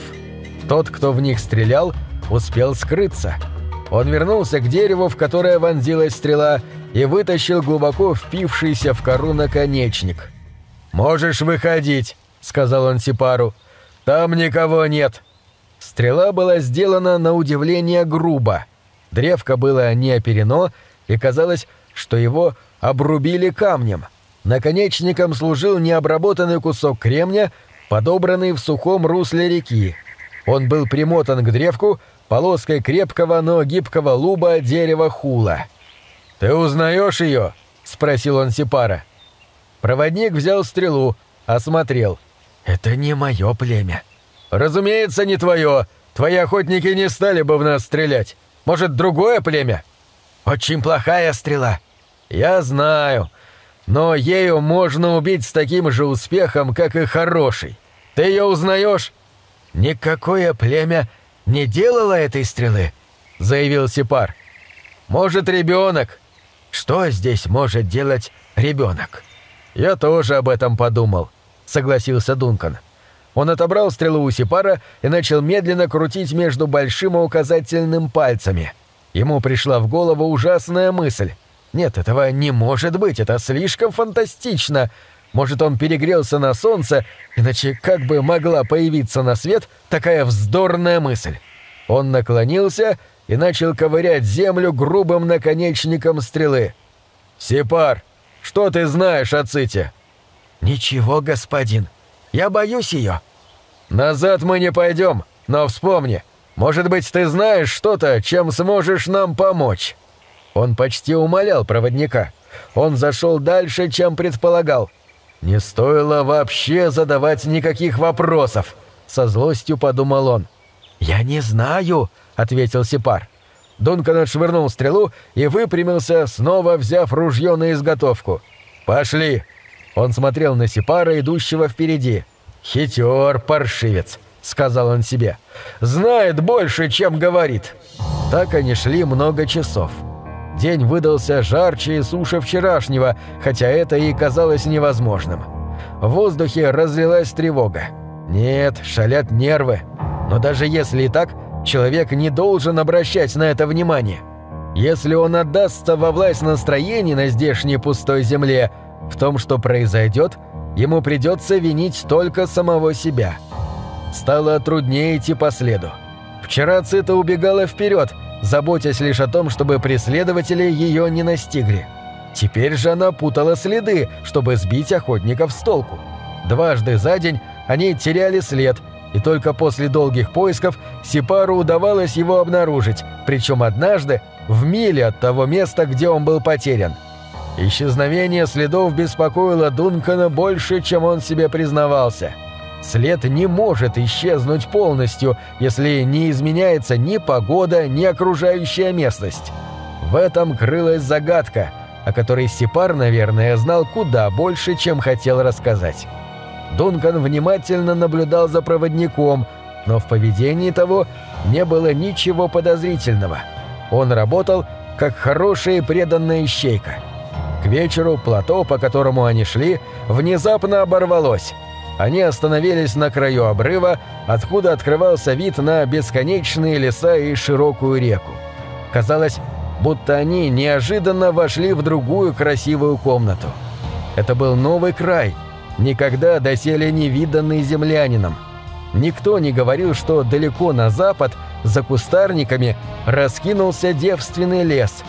Тот, кто в них стрелял, успел скрыться. Он вернулся к дереву, в которое вонзилась стрела, и вытащил глубоко впившийся в кору наконечник. «Можешь выходить», — сказал он Сипару. «Там никого нет». Стрела была сделана на удивление грубо. Древко было не оперено, и казалось, что его обрубили камнем. Наконечником служил необработанный кусок кремня, подобранный в сухом русле реки. Он был примотан к древку полоской крепкого, но гибкого луба дерева хула. «Ты узнаешь ее?» — спросил он Сипара. Проводник взял стрелу, осмотрел. «Это не мое племя». «Разумеется, не твое. Твои охотники не стали бы в нас стрелять. Может, другое племя?» Очень плохая стрела. Я знаю. Но ею можно убить с таким же успехом, как и хороший. Ты ее узнаешь? Никакое племя не делало этой стрелы, заявил Сипар. Может, ребенок? Что здесь может делать ребенок? Я тоже об этом подумал, согласился Дункан. Он отобрал стрелу у Сипара и начал медленно крутить между большим и указательным пальцами – Ему пришла в голову ужасная мысль. Нет, этого не может быть, это слишком фантастично. Может, он перегрелся на солнце, иначе как бы могла появиться на свет такая вздорная мысль? Он наклонился и начал ковырять землю грубым наконечником стрелы. «Сепар, что ты знаешь о Ците?» «Ничего, господин. Я боюсь ее». «Назад мы не пойдем, но вспомни, может быть, ты знаешь что-то, чем сможешь нам помочь?» Он почти умолял проводника. Он зашел дальше, чем предполагал. «Не стоило вообще задавать никаких вопросов», — со злостью подумал он. «Я не знаю», — ответил Сипар. Дункан отшвырнул стрелу и выпрямился, снова взяв ружье на изготовку. «Пошли!» Он смотрел на Сипара, идущего впереди. «Хитер, паршивец!» — сказал он себе. «Знает больше, чем говорит». Так они шли много часов. День выдался жарче и суше вчерашнего, хотя это и казалось невозможным. В воздухе разлилась тревога. Нет, шалят нервы. Но даже если и так, человек не должен обращать на это внимание. Если он отдастся во власть настроений на здешней пустой земле, в том, что произойдет, ему придется винить только самого себя – стало труднее идти по следу. Вчера Цита убегала вперед, заботясь лишь о том, чтобы преследователи ее не настигли. Теперь же она путала следы, чтобы сбить охотников с толку. Дважды за день они теряли след, и только после долгих поисков Сипару удавалось его обнаружить, причем однажды в миле от того места, где он был потерян. Исчезновение следов беспокоило Дункана больше, чем он себе признавался. След не может исчезнуть полностью, если не изменяется ни погода, ни окружающая местность. В этом крылась загадка, о которой Сипар, наверное, знал куда больше, чем хотел рассказать. Дункан внимательно наблюдал за проводником, но в поведении того не было ничего подозрительного. Он работал, как хорошая и преданная ищейка. К вечеру плато, по которому они шли, внезапно оборвалось. Они остановились на краю обрыва, откуда открывался вид на бесконечные леса и широкую реку. Казалось, будто они неожиданно вошли в другую красивую комнату. Это был новый край – никогда доселе не виданный землянином. Никто не говорил, что далеко на запад, за кустарниками, раскинулся девственный лес.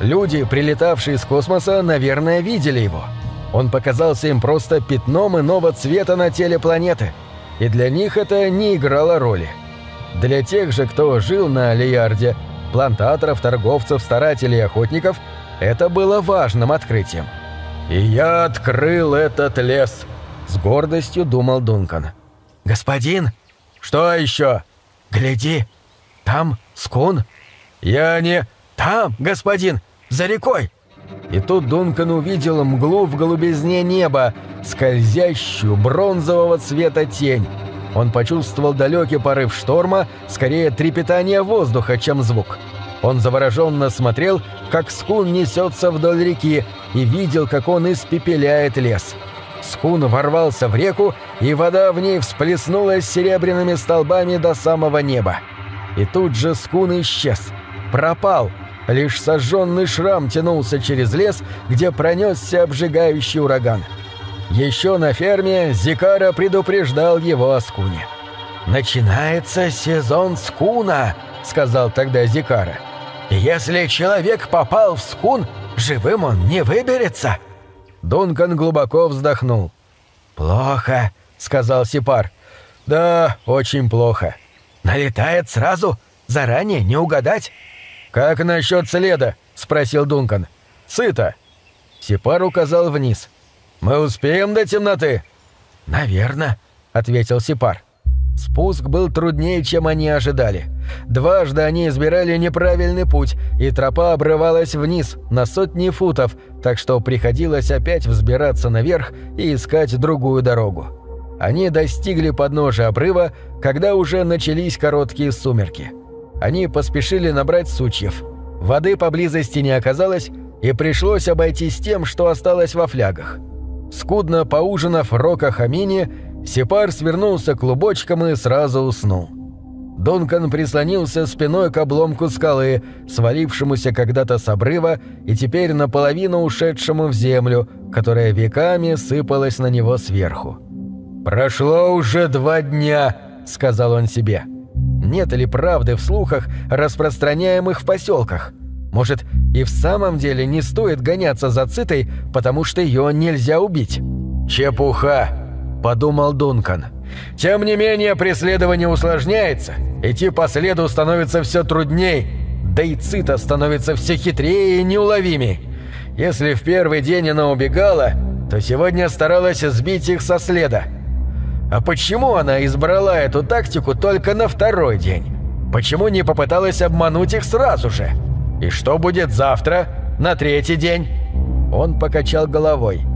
Люди, прилетавшие из космоса, наверное, видели его. Он показался им просто пятном иного цвета на теле планеты, и для них это не играло роли. Для тех же, кто жил на Алиарде, плантаторов, торговцев, старателей и охотников, это было важным открытием. «И я открыл этот лес», — с гордостью думал Дункан. «Господин?» «Что еще?» «Гляди, там скун». «Я не...» «Там, господин, за рекой!» И тут Дункан увидел мглу в голубизне неба, скользящую бронзового цвета тень. Он почувствовал далекий порыв шторма, скорее трепетание воздуха, чем звук. Он завороженно смотрел, как скун несется вдоль реки, и видел, как он испепеляет лес. Скун ворвался в реку, и вода в ней всплеснулась серебряными столбами до самого неба. И тут же скун исчез. Пропал. Лишь сожженный шрам тянулся через лес, где пронесся обжигающий ураган. Еще на ферме Зикара предупреждал его о скуне. «Начинается сезон скуна», — сказал тогда Зикара. «Если человек попал в скун, живым он не выберется». Дункан глубоко вздохнул. «Плохо», — сказал Сипар. «Да, очень плохо. Налетает сразу? Заранее не угадать?» «Как насчет следа?» — спросил Дункан. «Сыто». Сипар указал вниз. «Мы успеем до темноты?» «Наверно», — ответил Сипар. Спуск был труднее, чем они ожидали. Дважды они избирали неправильный путь, и тропа обрывалась вниз, на сотни футов, так что приходилось опять взбираться наверх и искать другую дорогу. Они достигли подножия обрыва, когда уже начались короткие сумерки. Они поспешили набрать сучьев. Воды поблизости не оказалось, и пришлось обойтись тем, что осталось во флягах. Скудно поужинав в Рока-Хамине, Сепар свернулся клубочком и сразу уснул. Дункан прислонился спиной к обломку скалы, свалившемуся когда-то с обрыва и теперь наполовину ушедшему в землю, которая веками сыпалась на него сверху. «Прошло уже два дня», — сказал он себе. «Нет ли правды в слухах, распространяемых в поселках? Может, и в самом деле не стоит гоняться за цитой, потому что ее нельзя убить?» «Чепуха!» – подумал Дункан. «Тем не менее, преследование усложняется, идти по следу становится все трудней, да и Цита становится все хитрее и неуловимей. Если в первый день она убегала, то сегодня старалась сбить их со следа. А почему она избрала эту тактику только на второй день? Почему не попыталась обмануть их сразу же? И что будет завтра, на третий день?» Он покачал головой.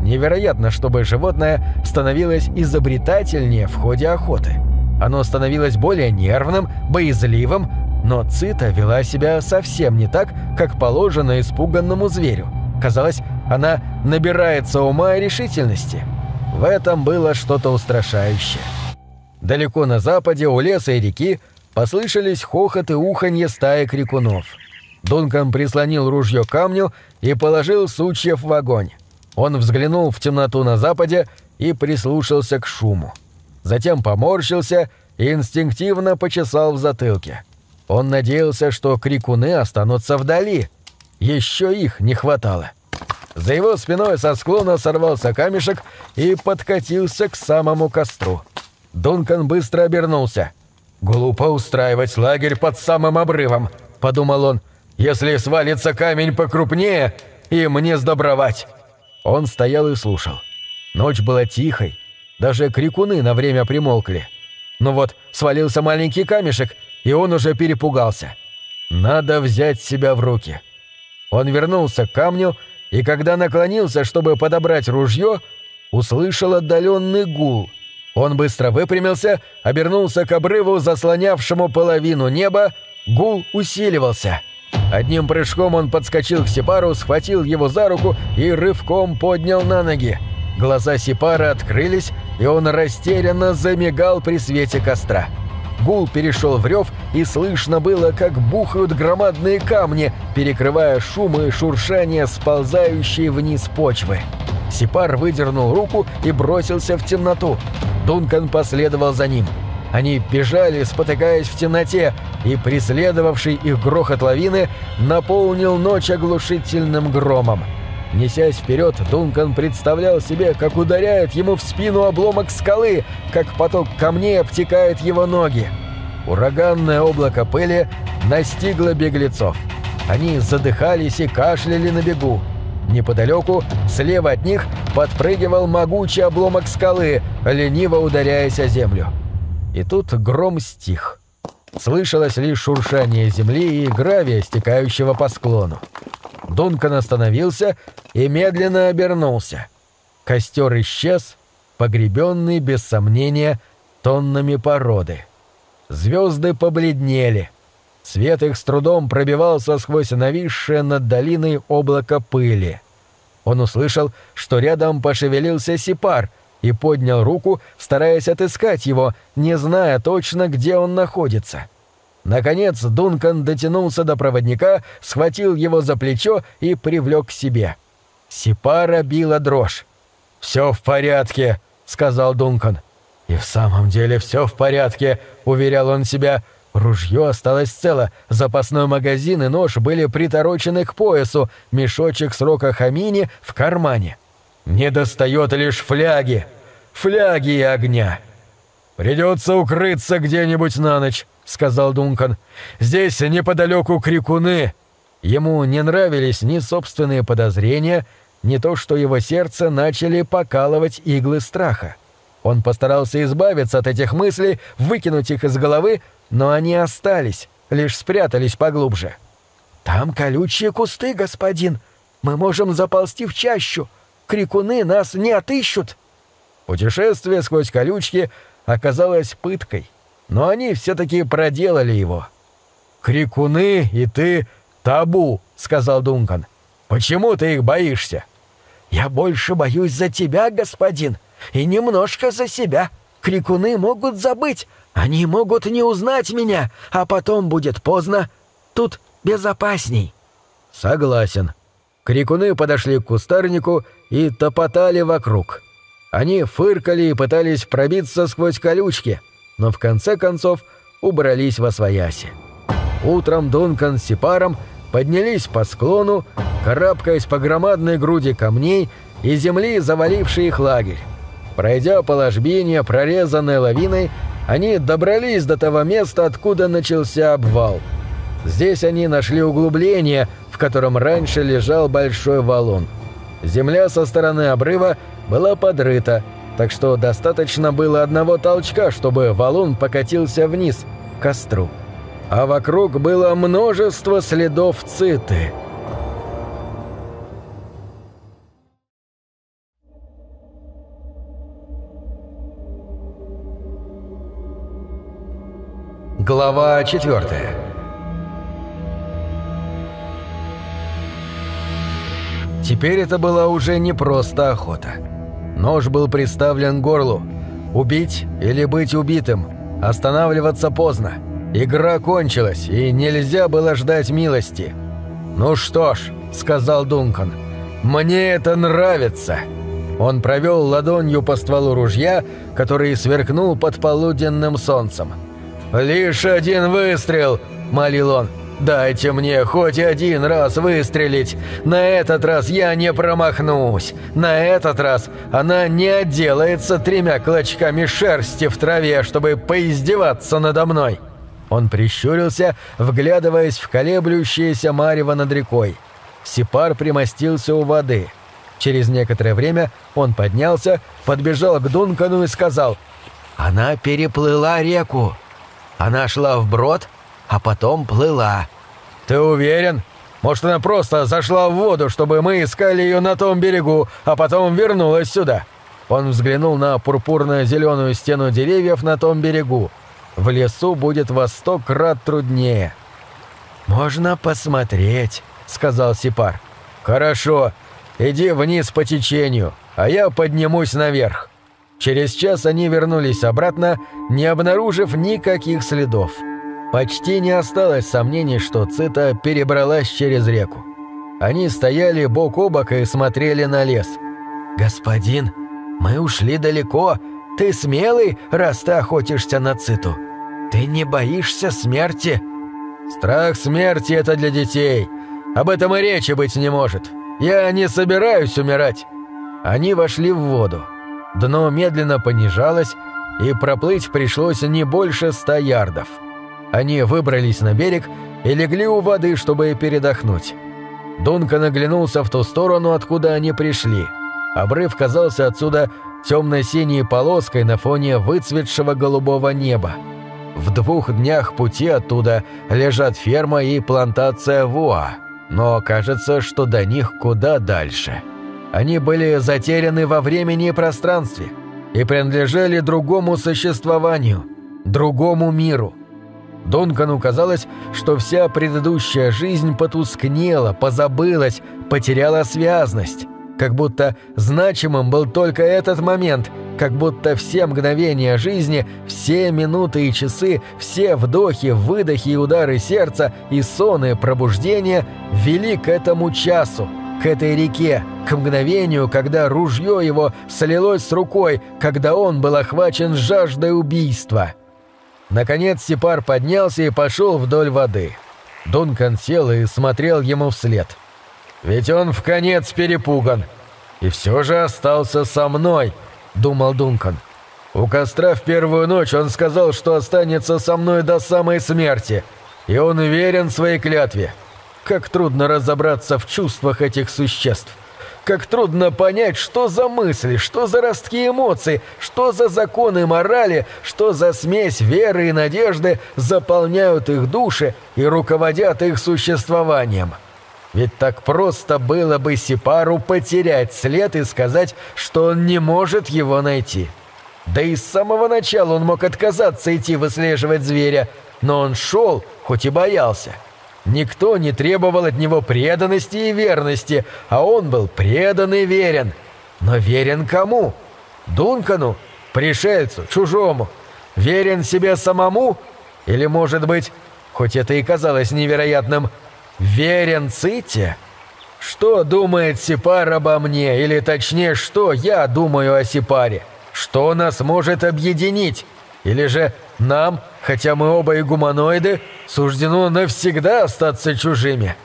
Невероятно, чтобы животное становилось изобретательнее в ходе охоты. Оно становилось более нервным, боязливым, но Цита вела себя совсем не так, как положено испуганному зверю. Казалось, она набирается ума и решительности. В этом было что-то устрашающее. Далеко на западе, у леса и реки, послышались хохот и уханье стаи крикунов. Дункан прислонил ружье к камню и положил сучьев в огонь. Он взглянул в темноту на западе и прислушался к шуму. Затем поморщился и инстинктивно почесал в затылке. Он надеялся, что крикуны останутся вдали. Еще их не хватало. За его спиной со склона сорвался камешек и подкатился к самому костру. Дункан быстро обернулся. «Глупо устраивать лагерь под самым обрывом», — подумал он. «Если свалится камень покрупнее, им не сдобровать». Он стоял и слушал. Ночь была тихой, даже крикуны на время примолкли. Но вот свалился маленький камешек, и он уже перепугался. Надо взять себя в руки. Он вернулся к камню, и когда наклонился, чтобы подобрать ружье, услышал отдаленный гул. Он быстро выпрямился, обернулся к обрыву, заслонявшему половину неба, гул усиливался. Одним прыжком он подскочил к Сепару, схватил его за руку и рывком поднял на ноги. Глаза Сипара открылись, и он растерянно замигал при свете костра. Гул перешел в рев, и слышно было, как бухают громадные камни, перекрывая шумы и шуршание сползающей вниз почвы. Сипар выдернул руку и бросился в темноту. Дункан последовал за ним. Они бежали, спотыкаясь в темноте, и преследовавший их грохот лавины наполнил ночь оглушительным громом. Несясь вперед, Дункан представлял себе, как ударяет ему в спину обломок скалы, как поток камней обтекает его ноги. Ураганное облако пыли настигло беглецов. Они задыхались и кашляли на бегу. Неподалеку, слева от них, подпрыгивал могучий обломок скалы, лениво ударяясь о землю. И тут гром стих. Слышалось лишь шуршание земли и гравия, стекающего по склону. Дункан остановился и медленно обернулся. Костер исчез, погребенный, без сомнения, тоннами породы. Звезды побледнели. Свет их с трудом пробивался сквозь нависшее над долиной облако пыли. Он услышал, что рядом пошевелился сипар и поднял руку, стараясь отыскать его, не зная точно, где он находится. — Наконец Дункан дотянулся до проводника, схватил его за плечо и привлек к себе. Сипара била дрожь. «Все в порядке», — сказал Дункан. «И в самом деле все в порядке», — уверял он себя. Ружье осталось цело, запасной магазин и нож были приторочены к поясу, мешочек с рокохамини в кармане. «Не достает лишь фляги, фляги и огня. Придется укрыться где-нибудь на ночь». — сказал Дункан. «Здесь неподалеку крикуны». Ему не нравились ни собственные подозрения, ни то, что его сердце начали покалывать иглы страха. Он постарался избавиться от этих мыслей, выкинуть их из головы, но они остались, лишь спрятались поглубже. «Там колючие кусты, господин. Мы можем заползти в чащу. Крикуны нас не отыщут». Путешествие сквозь колючки оказалось пыткой но они все-таки проделали его. «Крикуны и ты табу», — сказал Дункан. «Почему ты их боишься?» «Я больше боюсь за тебя, господин, и немножко за себя. Крикуны могут забыть, они могут не узнать меня, а потом будет поздно. Тут безопасней». «Согласен». Крикуны подошли к кустарнику и топотали вокруг. Они фыркали и пытались пробиться сквозь колючки — но в конце концов убрались во свояси. Утром Дункан с Сипаром поднялись по склону, карабкаясь по громадной груди камней и земли, завалившей их лагерь. Пройдя по ложбине, прорезанной лавиной, они добрались до того места, откуда начался обвал. Здесь они нашли углубление, в котором раньше лежал большой валун. Земля со стороны обрыва была подрыта, так что достаточно было одного толчка, чтобы валун покатился вниз, к костру. А вокруг было множество следов циты. Глава четвертая Теперь это была уже не просто охота. Нож был приставлен к горлу. Убить или быть убитым. Останавливаться поздно. Игра кончилась, и нельзя было ждать милости. «Ну что ж», — сказал Дункан, — «мне это нравится». Он провел ладонью по стволу ружья, который сверкнул под полуденным солнцем. «Лишь один выстрел!» — молил он. Дайте мне хоть один раз выстрелить. На этот раз я не промахнусь. На этот раз она не отделается тремя клочками шерсти в траве, чтобы поиздеваться надо мной». Он прищурился, вглядываясь в колеблющееся марево над рекой. Сипар примостился у воды. Через некоторое время он поднялся, подбежал к Дункану и сказал «Она переплыла реку. Она шла вброд, а потом плыла». «Ты уверен? Может, она просто зашла в воду, чтобы мы искали ее на том берегу, а потом вернулась сюда?» Он взглянул на пурпурно-зеленую стену деревьев на том берегу. В лесу будет во сто крат труднее. «Можно посмотреть», — сказал Сипар. «Хорошо. Иди вниз по течению, а я поднимусь наверх». Через час они вернулись обратно, не обнаружив никаких следов. Почти не осталось сомнений, что Цита перебралась через реку. Они стояли бок о бок и смотрели на лес. «Господин, мы ушли далеко. Ты смелый, раз ты охотишься на Циту. Ты не боишься смерти?» «Страх смерти — это для детей. Об этом и речи быть не может. Я не собираюсь умирать». Они вошли в воду. Дно медленно понижалось, и проплыть пришлось не больше ста ярдов. Они выбрались на берег и легли у воды, чтобы передохнуть. Дункан оглянулся в ту сторону, откуда они пришли. Обрыв казался отсюда темно-синей полоской на фоне выцветшего голубого неба. В двух днях пути оттуда лежат ферма и плантация Вуа, но кажется, что до них куда дальше. Они были затеряны во времени и пространстве и принадлежали другому существованию, другому миру – Дункану казалось, что вся предыдущая жизнь потускнела, позабылась, потеряла связность. Как будто значимым был только этот момент, как будто все мгновения жизни, все минуты и часы, все вдохи, выдохи и удары сердца, и сон и пробуждение вели к этому часу, к этой реке, к мгновению, когда ружье его слилось с рукой, когда он был охвачен жаждой убийства. Наконец Сипар поднялся и пошел вдоль воды. Дункан сел и смотрел ему вслед. «Ведь он в конец перепуган. И все же остался со мной», — думал Дункан. «У костра в первую ночь он сказал, что останется со мной до самой смерти, и он верен своей клятве. Как трудно разобраться в чувствах этих существ». Как трудно понять, что за мысли, что за ростки эмоций, что за законы морали, что за смесь веры и надежды заполняют их души и руководят их существованием. Ведь так просто было бы Сипару потерять след и сказать, что он не может его найти. Да и с самого начала он мог отказаться идти выслеживать зверя, но он шел, хоть и боялся. Никто не требовал от него преданности и верности, а он был предан и верен. Но верен кому? Дункану? Пришельцу? Чужому? Верен себе самому? Или, может быть, хоть это и казалось невероятным, верен Ците? Что думает Сипар обо мне, или точнее, что я думаю о Сипаре? Что нас может объединить? Или же нам, хотя мы оба и гуманоиды, суждено навсегда остаться чужими.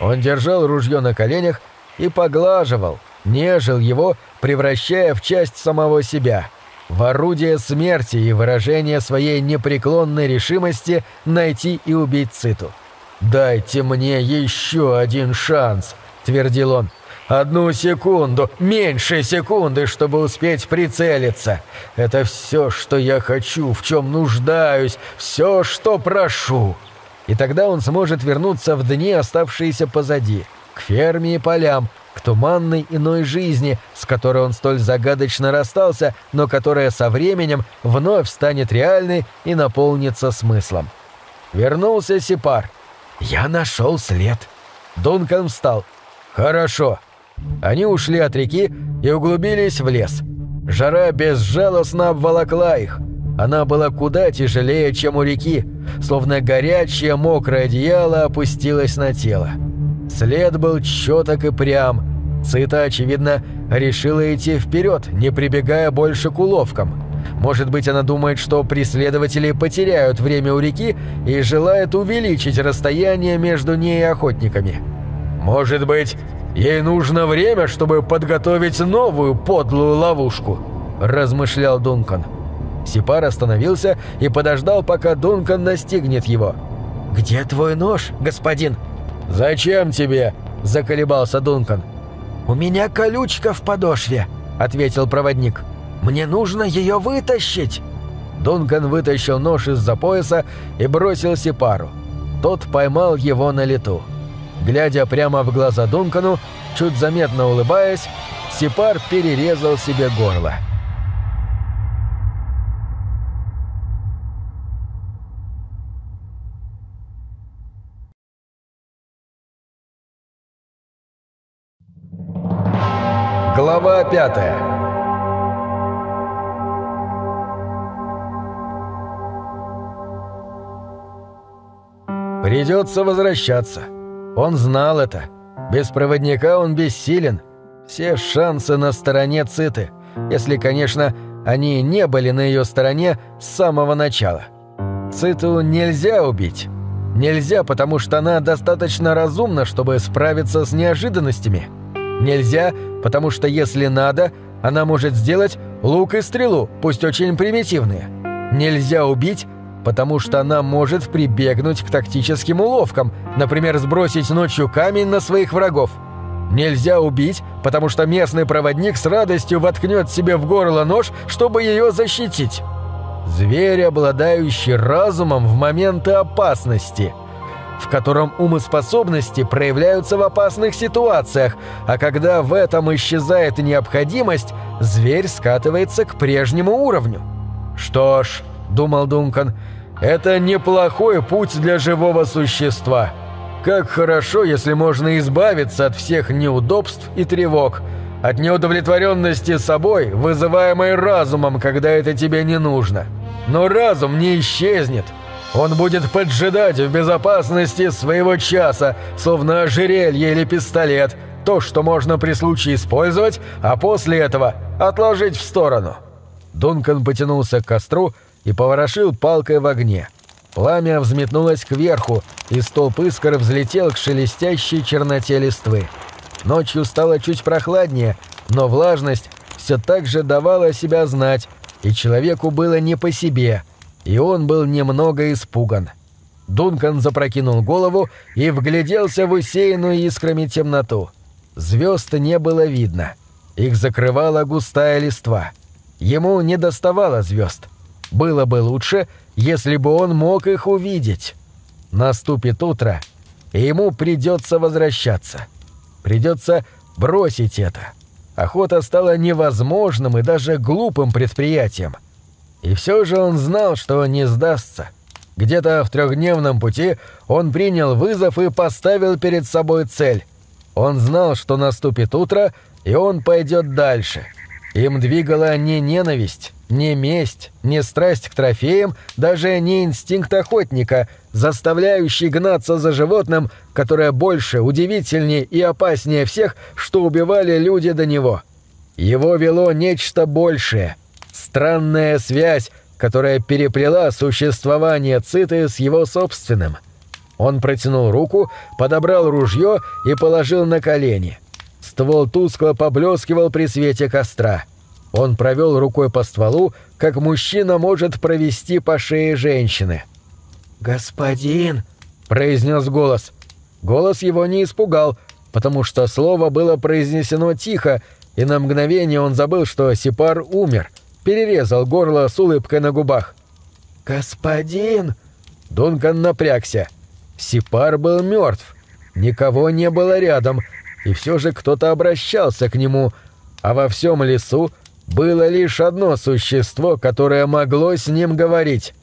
Он держал ружье на коленях и поглаживал, нежил его, превращая в часть самого себя, в орудие смерти и выражение своей непреклонной решимости найти и убить Циту. «Дайте мне еще один шанс», — твердил он. Одну секунду, меньше секунды, чтобы успеть прицелиться. Это все, что я хочу, в чем нуждаюсь, все, что прошу. И тогда он сможет вернуться в дни, оставшиеся позади, к ферме и полям, к туманной иной жизни, с которой он столь загадочно расстался, но которая со временем вновь станет реальной и наполнится смыслом. Вернулся Сипар. «Я нашел след». Дункан встал. «Хорошо». Они ушли от реки и углубились в лес. Жара безжалостно обволокла их. Она была куда тяжелее, чем у реки, словно горячее мокрое одеяло опустилось на тело. След был четок и прям. Цита, очевидно, решила идти вперед, не прибегая больше к уловкам. Может быть, она думает, что преследователи потеряют время у реки и желает увеличить расстояние между ней и охотниками. Может быть, ей нужно время, чтобы подготовить новую подлую ловушку, размышлял Дункан. Сипар остановился и подождал, пока Дункан настигнет его. «Где твой нож, господин?» «Зачем тебе?» – заколебался Дункан. «У меня колючка в подошве», – ответил проводник. «Мне нужно ее вытащить!» Дункан вытащил нож из-за пояса и бросил Сипару. Тот поймал его на лету. Глядя прямо в глаза Дункану, чуть заметно улыбаясь, Сипар перерезал себе горло. Глава пятая Придется возвращаться. Он знал это. Без проводника он бессилен. Все шансы на стороне Циты, если, конечно, они не были на ее стороне с самого начала. Циту нельзя убить. Нельзя, потому что она достаточно разумна, чтобы справиться с неожиданностями. Нельзя, потому что если надо, она может сделать лук и стрелу, пусть очень примитивные. Нельзя убить, потому что она может прибегнуть к тактическим уловкам, например, сбросить ночью камень на своих врагов. Нельзя убить, потому что местный проводник с радостью воткнет себе в горло нож, чтобы ее защитить. Зверь, обладающий разумом в моменты опасности – в котором умоспособности проявляются в опасных ситуациях, а когда в этом исчезает необходимость, зверь скатывается к прежнему уровню. «Что ж», — думал Дункан, — «это неплохой путь для живого существа. Как хорошо, если можно избавиться от всех неудобств и тревог, от неудовлетворенности собой, вызываемой разумом, когда это тебе не нужно. Но разум не исчезнет». Он будет поджидать в безопасности своего часа, словно ожерелье или пистолет, то, что можно при случае использовать, а после этого отложить в сторону. Дункан потянулся к костру и поворошил палкой в огне. Пламя взметнулось кверху, и столб искр взлетел к шелестящей черноте листвы. Ночью стало чуть прохладнее, но влажность все так же давала себя знать, и человеку было не по себе — и он был немного испуган. Дункан запрокинул голову и вгляделся в усеянную искрами темноту. Звезд не было видно. Их закрывала густая листва. Ему не доставало звезд. Было бы лучше, если бы он мог их увидеть. Наступит утро, и ему придется возвращаться. Придется бросить это. Охота стала невозможным и даже глупым предприятием — и все же он знал, что не сдастся. Где-то в трехдневном пути он принял вызов и поставил перед собой цель. Он знал, что наступит утро, и он пойдет дальше. Им двигала не ненависть, не месть, не страсть к трофеям, даже не инстинкт охотника, заставляющий гнаться за животным, которое больше, удивительнее и опаснее всех, что убивали люди до него. Его вело нечто большее — Странная связь, которая переплела существование Циты с его собственным. Он протянул руку, подобрал ружье и положил на колени. Ствол тускло поблескивал при свете костра. Он провел рукой по стволу, как мужчина может провести по шее женщины. «Господин!» — произнес голос. Голос его не испугал, потому что слово было произнесено тихо, и на мгновение он забыл, что Сипар умер — перерезал горло с улыбкой на губах. «Господин!» Дункан напрягся. Сипар был мертв. Никого не было рядом, и все же кто-то обращался к нему, а во всем лесу было лишь одно существо, которое могло с ним говорить.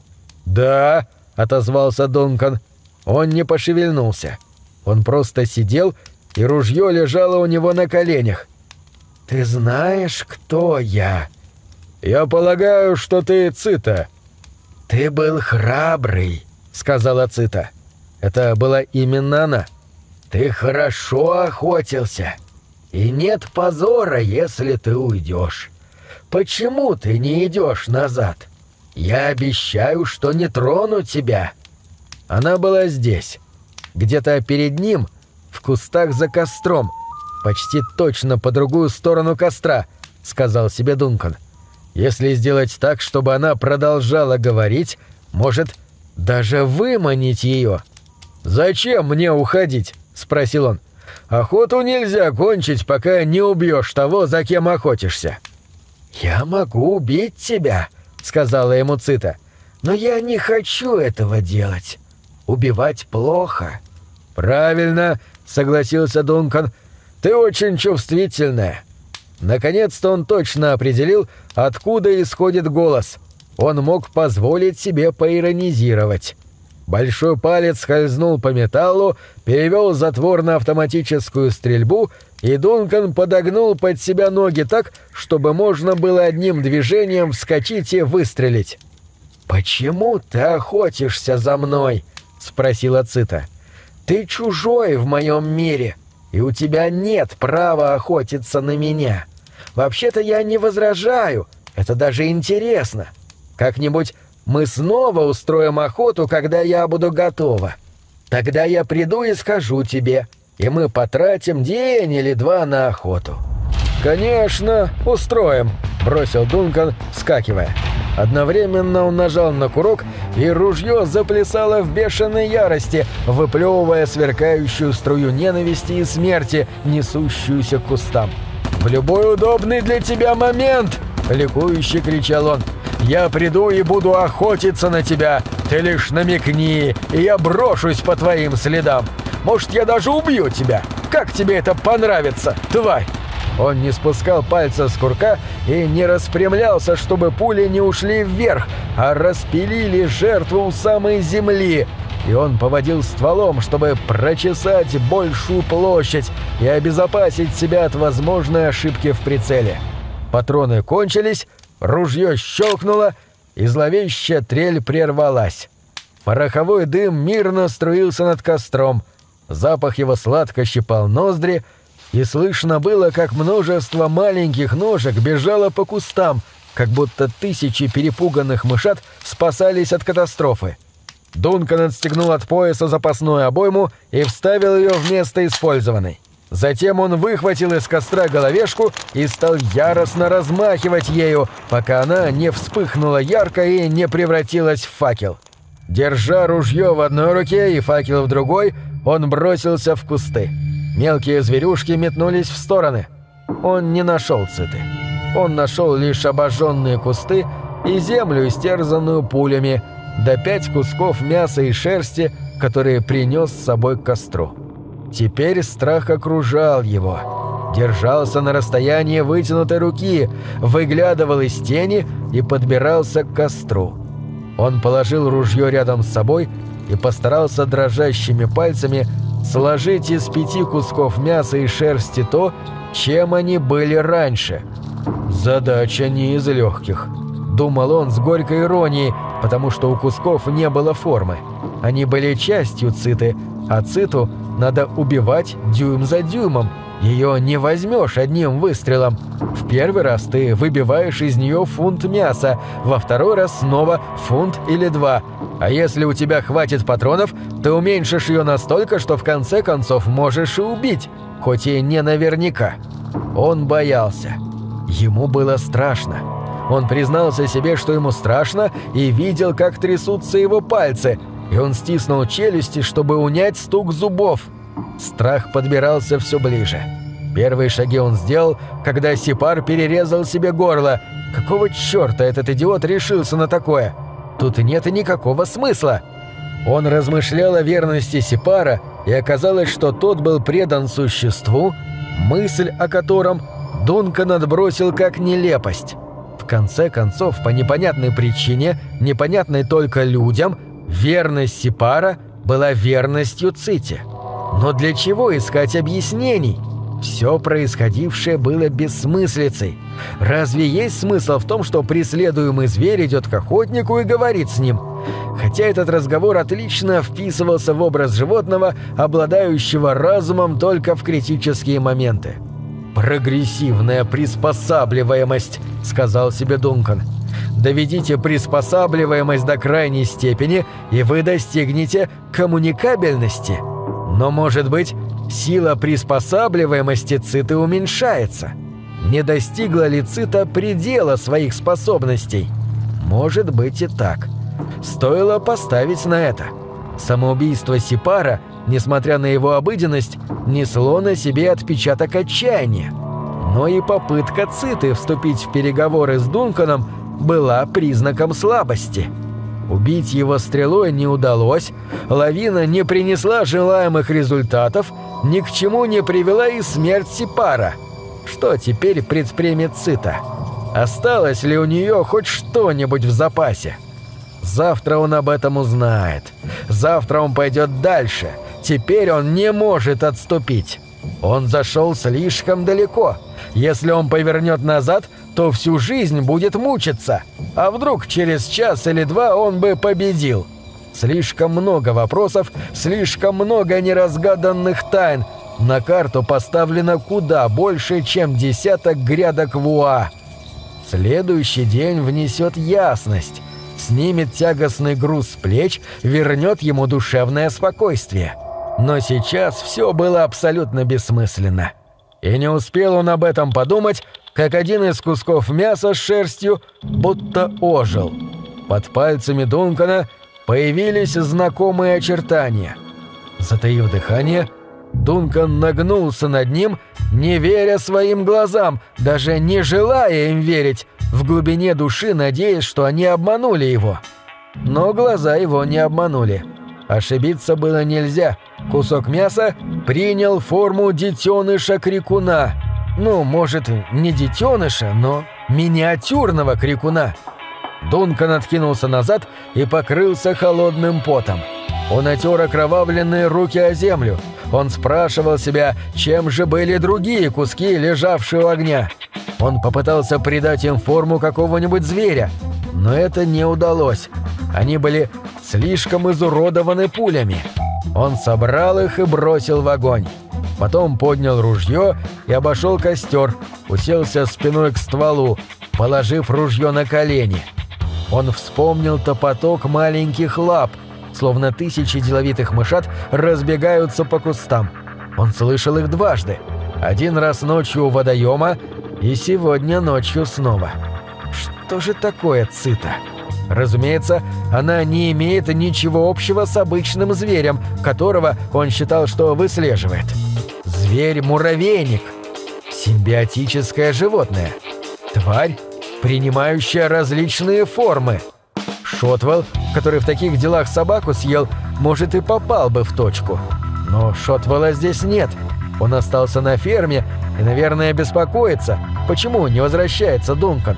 «Да», — отозвался Дункан. Он не пошевельнулся. Он просто сидел, и ружье лежало у него на коленях. «Ты знаешь, кто я?» «Я полагаю, что ты Цита». «Ты был храбрый», — сказала Цита. Это была именно она. «Ты хорошо охотился, и нет позора, если ты уйдешь. Почему ты не идешь назад? Я обещаю, что не трону тебя». Она была здесь. Где-то перед ним, в кустах за костром, почти точно по другую сторону костра, сказал себе Дункан. Если сделать так, чтобы она продолжала говорить, может, даже выманить ее. «Зачем мне уходить?» — спросил он. «Охоту нельзя кончить, пока не убьешь того, за кем охотишься». «Я могу убить тебя», — сказала ему Цита. «Но я не хочу этого делать. Убивать плохо». «Правильно», — согласился Дункан. «Ты очень чувствительная». Наконец-то он точно определил, откуда исходит голос. Он мог позволить себе поиронизировать. Большой палец скользнул по металлу, перевел затвор на автоматическую стрельбу, и Дункан подогнул под себя ноги так, чтобы можно было одним движением вскочить и выстрелить. «Почему ты охотишься за мной?» — спросила Цита. «Ты чужой в моем мире, и у тебя нет права охотиться на меня. Вообще-то я не возражаю, это даже интересно. Как-нибудь мы снова устроим охоту, когда я буду готова. Тогда я приду и скажу тебе, и мы потратим день или два на охоту». «Конечно, устроим», — бросил Дункан, вскакивая. Одновременно он нажал на курок, и ружье заплясало в бешеной ярости, выплевывая сверкающую струю ненависти и смерти, несущуюся к кустам. «В любой удобный для тебя момент!» — ликующе кричал он. Я приду и буду охотиться на тебя. Ты лишь намекни, и я брошусь по твоим следам. Может, я даже убью тебя. Как тебе это понравится, тварь?» Он не спускал пальца с курка и не распрямлялся, чтобы пули не ушли вверх, а распилили жертву у самой земли. И он поводил стволом, чтобы прочесать большую площадь и обезопасить себя от возможной ошибки в прицеле. Патроны кончились, Ружье щелкнуло, и зловещая трель прервалась. Пороховой дым мирно струился над костром, запах его сладко щипал ноздри, и слышно было, как множество маленьких ножек бежало по кустам, как будто тысячи перепуганных мышат спасались от катастрофы. Дункан отстегнул от пояса запасную обойму и вставил ее вместо использованной. Затем он выхватил из костра головешку и стал яростно размахивать ею, пока она не вспыхнула ярко и не превратилась в факел. Держа ружье в одной руке и факел в другой, он бросился в кусты. Мелкие зверюшки метнулись в стороны. Он не нашел циты. Он нашел лишь обожженные кусты и землю, истерзанную пулями, да пять кусков мяса и шерсти, которые принес с собой к костру. Теперь страх окружал его. Держался на расстоянии вытянутой руки, выглядывал из тени и подбирался к костру. Он положил ружье рядом с собой и постарался дрожащими пальцами сложить из пяти кусков мяса и шерсти то, чем они были раньше. Задача не из легких. Думал он с горькой иронией, потому что у кусков не было формы. Они были частью циты, а циту надо убивать дюйм за дюймом. Ее не возьмешь одним выстрелом. В первый раз ты выбиваешь из нее фунт мяса, во второй раз снова фунт или два. А если у тебя хватит патронов, ты уменьшишь ее настолько, что в конце концов можешь и убить, хоть и не наверняка. Он боялся. Ему было страшно. Он признался себе, что ему страшно, и видел, как трясутся его пальцы – и он стиснул челюсти, чтобы унять стук зубов. Страх подбирался все ближе. Первые шаги он сделал, когда Сипар перерезал себе горло. Какого черта этот идиот решился на такое? Тут нет никакого смысла. Он размышлял о верности Сипара, и оказалось, что тот был предан существу, мысль о котором Дункан отбросил как нелепость. В конце концов, по непонятной причине, непонятной только людям, Верность Сипара была верностью Цити. Но для чего искать объяснений? Все происходившее было бессмыслицей. Разве есть смысл в том, что преследуемый зверь идет к охотнику и говорит с ним? Хотя этот разговор отлично вписывался в образ животного, обладающего разумом только в критические моменты. «Прогрессивная приспосабливаемость», — сказал себе Дункан. «Доведите приспосабливаемость до крайней степени, и вы достигнете коммуникабельности. Но, может быть, сила приспосабливаемости циты уменьшается. Не достигла ли цита предела своих способностей? Может быть и так. Стоило поставить на это. Самоубийство Сипара, несмотря на его обыденность, несло на себе отпечаток отчаяния. Но и попытка Циты вступить в переговоры с Дунканом была признаком слабости. Убить его стрелой не удалось, лавина не принесла желаемых результатов, ни к чему не привела и смерть Сипара. Что теперь предпримет Цита? Осталось ли у нее хоть что-нибудь в запасе? Завтра он об этом узнает. Завтра он пойдет дальше. Теперь он не может отступить. Он зашел слишком далеко. Если он повернет назад, то всю жизнь будет мучиться. А вдруг через час или два он бы победил? Слишком много вопросов, слишком много неразгаданных тайн. На карту поставлено куда больше, чем десяток грядок вуа. Следующий день внесет ясность снимет тягостный груз с плеч, вернет ему душевное спокойствие. Но сейчас все было абсолютно бессмысленно. И не успел он об этом подумать, как один из кусков мяса с шерстью будто ожил. Под пальцами Дункана появились знакомые очертания. Затаив дыхание, Дункан нагнулся над ним, не веря своим глазам, даже не желая им верить, в глубине души надеясь, что они обманули его. Но глаза его не обманули. Ошибиться было нельзя. Кусок мяса принял форму детеныша крикуна. Ну, может, не детеныша, но миниатюрного крикуна. Дункан откинулся назад и покрылся холодным потом. Он отер окровавленные руки о землю. Он спрашивал себя, чем же были другие куски, лежавшие у огня. Он попытался придать им форму какого-нибудь зверя, но это не удалось. Они были слишком изуродованы пулями. Он собрал их и бросил в огонь. Потом поднял ружье и обошел костер, уселся спиной к стволу, положив ружье на колени. Он вспомнил топоток маленьких лап, словно тысячи деловитых мышат разбегаются по кустам. Он слышал их дважды. Один раз ночью у водоема и сегодня ночью снова. Что же такое цита? Разумеется, она не имеет ничего общего с обычным зверем, которого он считал, что выслеживает. Зверь-муравейник. Симбиотическое животное. Тварь, принимающая различные формы. Шотвелл, который в таких делах собаку съел, может и попал бы в точку. Но Шотвелла здесь нет. Он остался на ферме и, наверное, беспокоится, почему не возвращается Дункан.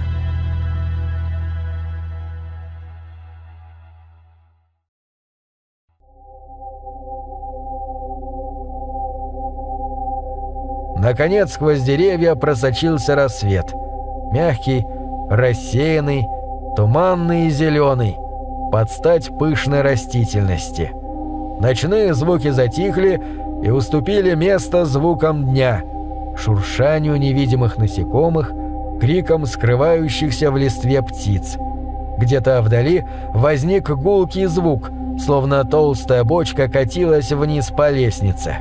Наконец сквозь деревья просочился рассвет. Мягкий, рассеянный, туманный и зеленый, под стать пышной растительности. Ночные звуки затихли и уступили место звукам дня — шуршанию невидимых насекомых, криком скрывающихся в листве птиц. Где-то вдали возник гулкий звук, словно толстая бочка катилась вниз по лестнице.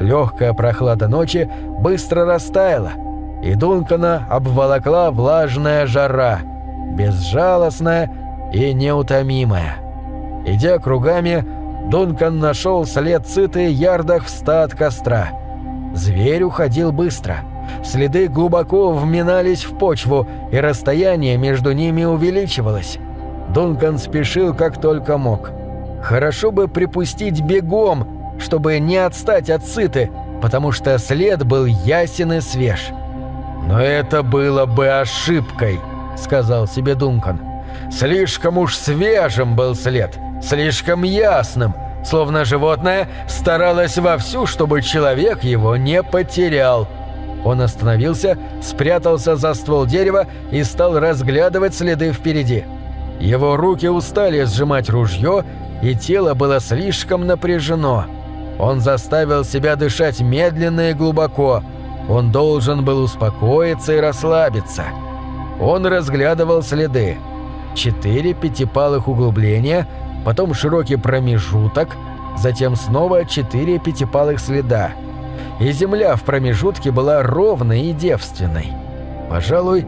Легкая прохлада ночи быстро растаяла, и Дункана обволокла влажная жара, безжалостная и неутомимая. Идя кругами, Дункан нашел след циты ярдах в ста от костра — Зверь уходил быстро. Следы глубоко вминались в почву, и расстояние между ними увеличивалось. Дункан спешил как только мог. Хорошо бы припустить бегом, чтобы не отстать от сыты, потому что след был ясен и свеж. «Но это было бы ошибкой», — сказал себе Дункан. «Слишком уж свежим был след, слишком ясным, словно животное старалось вовсю, чтобы человек его не потерял. Он остановился, спрятался за ствол дерева и стал разглядывать следы впереди. Его руки устали сжимать ружье, и тело было слишком напряжено. Он заставил себя дышать медленно и глубоко. Он должен был успокоиться и расслабиться. Он разглядывал следы. Четыре пятипалых углубления, потом широкий промежуток, затем снова четыре пятипалых следа. И земля в промежутке была ровной и девственной. Пожалуй,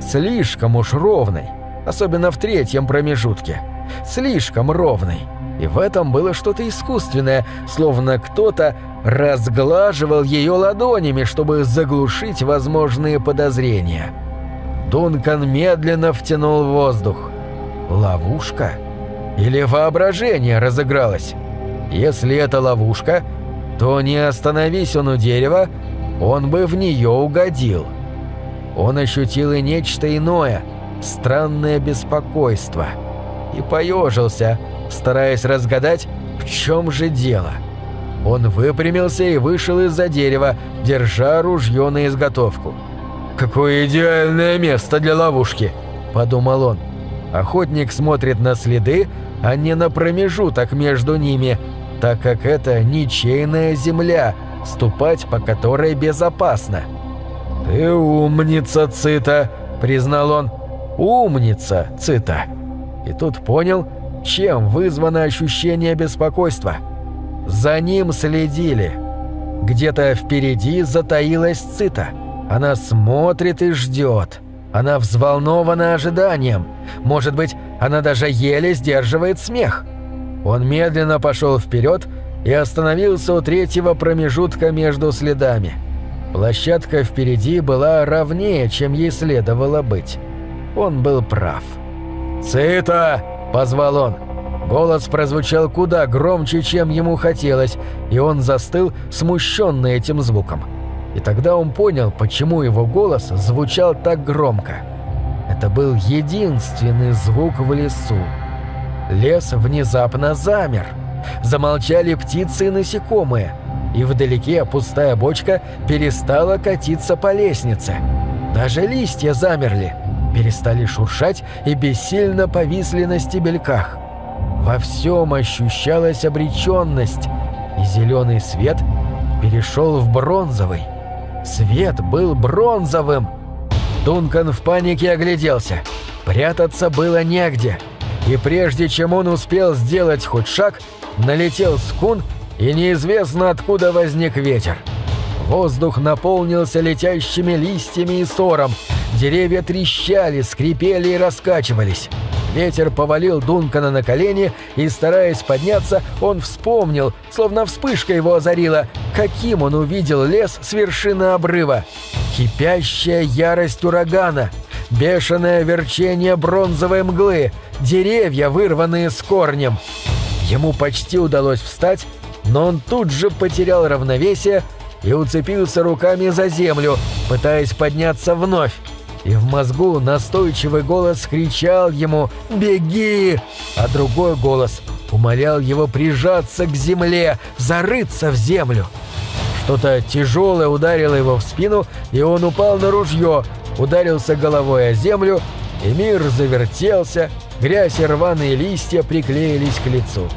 слишком уж ровной, особенно в третьем промежутке. Слишком ровной. И в этом было что-то искусственное, словно кто-то разглаживал ее ладонями, чтобы заглушить возможные подозрения. Дункан медленно втянул воздух. Ловушка? Или воображение разыгралось? Если это ловушка, то не остановись он у дерева, он бы в нее угодил. Он ощутил и нечто иное, странное беспокойство. И поежился, стараясь разгадать, в чем же дело. Он выпрямился и вышел из-за дерева, держа ружье на изготовку. «Какое идеальное место для ловушки!» – подумал он. Охотник смотрит на следы, а не на промежуток между ними, так как это ничейная земля, ступать по которой безопасно. «Ты умница, Цита!» – признал он. «Умница, Цита!» И тут понял, чем вызвано ощущение беспокойства. За ним следили. Где-то впереди затаилась Цита. Она смотрит и ждет. Она взволнована ожиданием. Может быть, она даже еле сдерживает смех. Он медленно пошел вперед и остановился у третьего промежутка между следами. Площадка впереди была ровнее, чем ей следовало быть. Он был прав. «Цита!» – позвал он. Голос прозвучал куда громче, чем ему хотелось, и он застыл, смущенный этим звуком. И тогда он понял, почему его голос звучал так громко. Это был единственный звук в лесу. Лес внезапно замер. Замолчали птицы и насекомые. И вдалеке пустая бочка перестала катиться по лестнице. Даже листья замерли, перестали шуршать и бессильно повисли на стебельках. Во всем ощущалась обреченность, и зеленый свет перешел в бронзовый. Свет был бронзовым. Дункан в панике огляделся. Прятаться было негде. И прежде чем он успел сделать хоть шаг, налетел скун, и неизвестно откуда возник ветер. Воздух наполнился летящими листьями и сором. Деревья трещали, скрипели и раскачивались. Ветер повалил Дункана на колени, и, стараясь подняться, он вспомнил, словно вспышка его озарила, каким он увидел лес с вершины обрыва. Кипящая ярость урагана, бешеное верчение бронзовой мглы, деревья, вырванные с корнем. Ему почти удалось встать, но он тут же потерял равновесие и уцепился руками за землю, пытаясь подняться вновь и в мозгу настойчивый голос кричал ему «Беги!», а другой голос умолял его прижаться к земле, зарыться в землю. Что-то тяжелое ударило его в спину, и он упал на ружье, ударился головой о землю, и мир завертелся, грязь и рваные листья приклеились к лицу.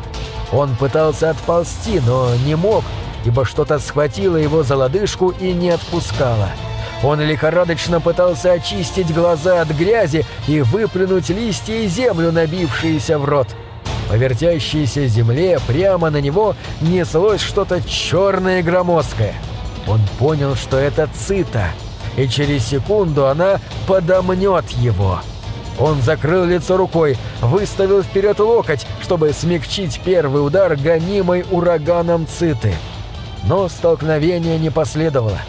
Он пытался отползти, но не мог, ибо что-то схватило его за лодыжку и не отпускало. — он лихорадочно пытался очистить глаза от грязи и выплюнуть листья и землю, набившиеся в рот. По вертящейся земле прямо на него неслось что-то черное и громоздкое. Он понял, что это цита, и через секунду она подомнет его. Он закрыл лицо рукой, выставил вперед локоть, чтобы смягчить первый удар гонимой ураганом циты. Но столкновения не последовало.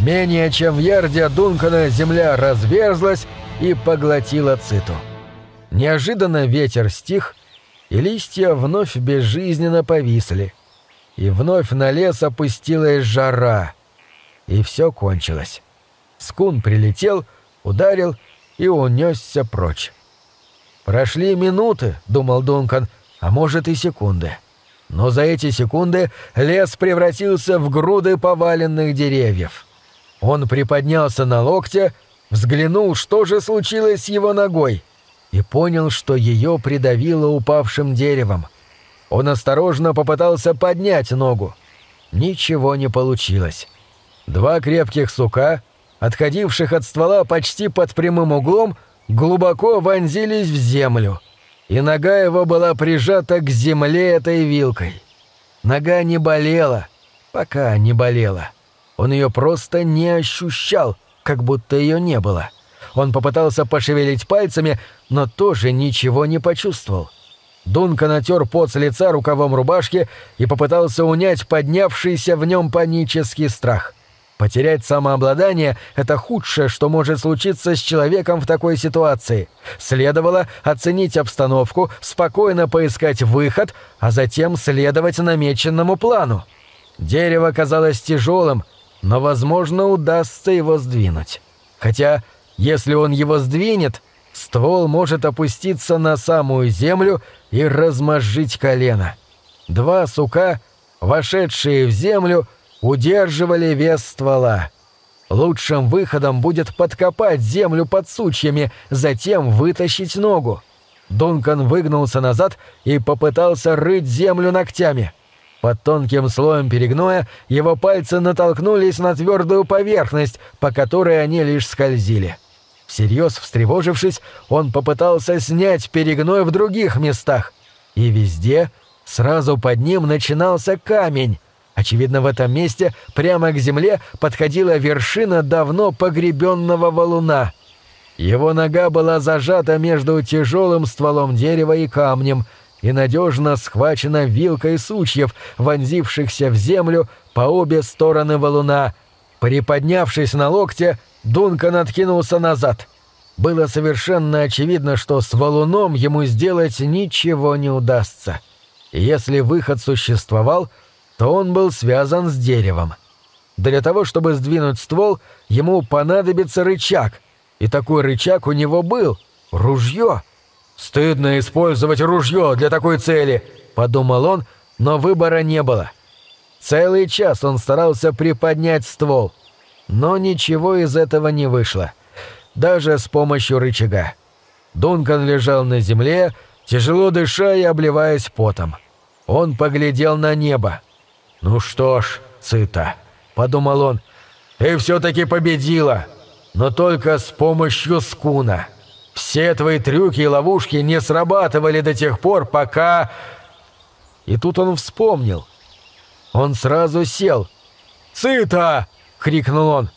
Менее чем в ярде от Дункана земля разверзлась и поглотила циту. Неожиданно ветер стих, и листья вновь безжизненно повисли. И вновь на лес опустилась жара. И все кончилось. Скун прилетел, ударил и унесся прочь. «Прошли минуты», — думал Дункан, — «а может и секунды». Но за эти секунды лес превратился в груды поваленных деревьев. Он приподнялся на локте, взглянул, что же случилось с его ногой, и понял, что ее придавило упавшим деревом. Он осторожно попытался поднять ногу. Ничего не получилось. Два крепких сука, отходивших от ствола почти под прямым углом, глубоко вонзились в землю, и нога его была прижата к земле этой вилкой. Нога не болела, пока не болела. Он ее просто не ощущал, как будто ее не было. Он попытался пошевелить пальцами, но тоже ничего не почувствовал. Дунка натер пот с лица рукавом рубашки и попытался унять поднявшийся в нем панический страх. Потерять самообладание — это худшее, что может случиться с человеком в такой ситуации. Следовало оценить обстановку, спокойно поискать выход, а затем следовать намеченному плану. Дерево казалось тяжелым, но, возможно, удастся его сдвинуть. Хотя, если он его сдвинет, ствол может опуститься на самую землю и размозжить колено. Два сука, вошедшие в землю, удерживали вес ствола. Лучшим выходом будет подкопать землю под сучьями, затем вытащить ногу. Дункан выгнулся назад и попытался рыть землю ногтями. Под тонким слоем перегноя его пальцы натолкнулись на твердую поверхность, по которой они лишь скользили. Всерьез встревожившись, он попытался снять перегной в других местах. И везде, сразу под ним начинался камень. Очевидно, в этом месте прямо к земле подходила вершина давно погребенного валуна. Его нога была зажата между тяжелым стволом дерева и камнем и надежно схвачена вилкой сучьев, вонзившихся в землю по обе стороны валуна. Приподнявшись на локте, Дункан откинулся назад. Было совершенно очевидно, что с валуном ему сделать ничего не удастся. Если выход существовал, то он был связан с деревом. Для того, чтобы сдвинуть ствол, ему понадобится рычаг. И такой рычаг у него был — ружье. «Стыдно использовать ружье для такой цели», — подумал он, но выбора не было. Целый час он старался приподнять ствол — но ничего из этого не вышло. Даже с помощью рычага. Дункан лежал на земле, тяжело дыша и обливаясь потом. Он поглядел на небо. «Ну что ж, Цита», — подумал он, — «ты все-таки победила, но только с помощью скуна. Все твои трюки и ловушки не срабатывали до тех пор, пока...» И тут он вспомнил. Он сразу сел. «Цита!» крикнул он.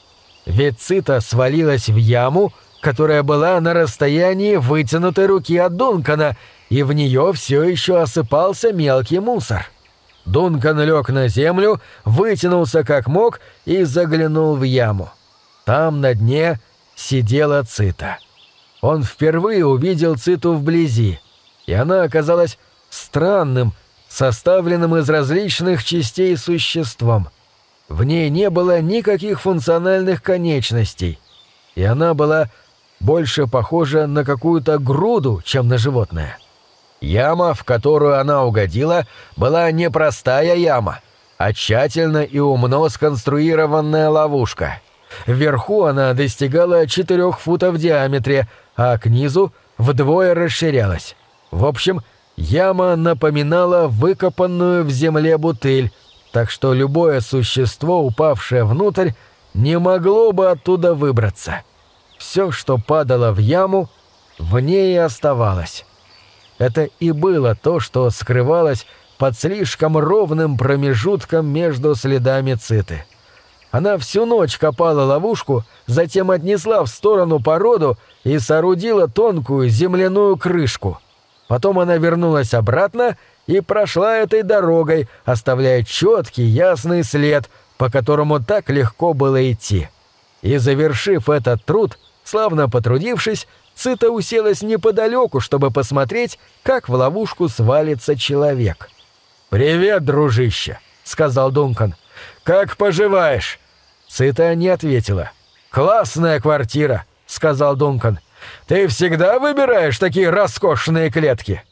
Ведь Цита свалилась в яму, которая была на расстоянии вытянутой руки от Дункана, и в нее все еще осыпался мелкий мусор. Дункан лег на землю, вытянулся как мог и заглянул в яму. Там на дне сидела Цита. Он впервые увидел Циту вблизи, и она оказалась странным, составленным из различных частей существом. В ней не было никаких функциональных конечностей, и она была больше похожа на какую-то груду, чем на животное. Яма, в которую она угодила, была не простая яма, а тщательно и умно сконструированная ловушка. Вверху она достигала четырех футов в диаметре, а к низу вдвое расширялась. В общем, яма напоминала выкопанную в земле бутыль, так что любое существо, упавшее внутрь, не могло бы оттуда выбраться. Все, что падало в яму, в ней и оставалось. Это и было то, что скрывалось под слишком ровным промежутком между следами циты. Она всю ночь копала ловушку, затем отнесла в сторону породу и соорудила тонкую земляную крышку. Потом она вернулась обратно и прошла этой дорогой, оставляя четкий ясный след, по которому так легко было идти. И завершив этот труд, славно потрудившись, Цита уселась неподалеку, чтобы посмотреть, как в ловушку свалится человек. «Привет, дружище», — сказал Дункан. «Как поживаешь?» Цита не ответила. «Классная квартира», — сказал Дункан. «Ты всегда выбираешь такие роскошные клетки?»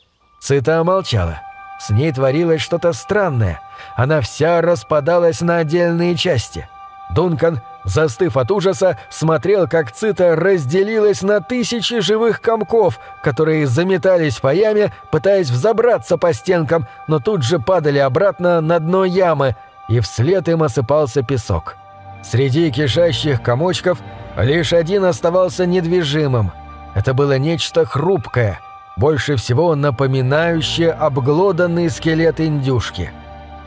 Цита молчала. С ней творилось что-то странное. Она вся распадалась на отдельные части. Дункан, застыв от ужаса, смотрел, как цита разделилась на тысячи живых комков, которые заметались по яме, пытаясь взобраться по стенкам, но тут же падали обратно на дно ямы, и вслед им осыпался песок. Среди кишащих комочков лишь один оставался недвижимым. Это было нечто хрупкое, больше всего напоминающее обглоданный скелет индюшки.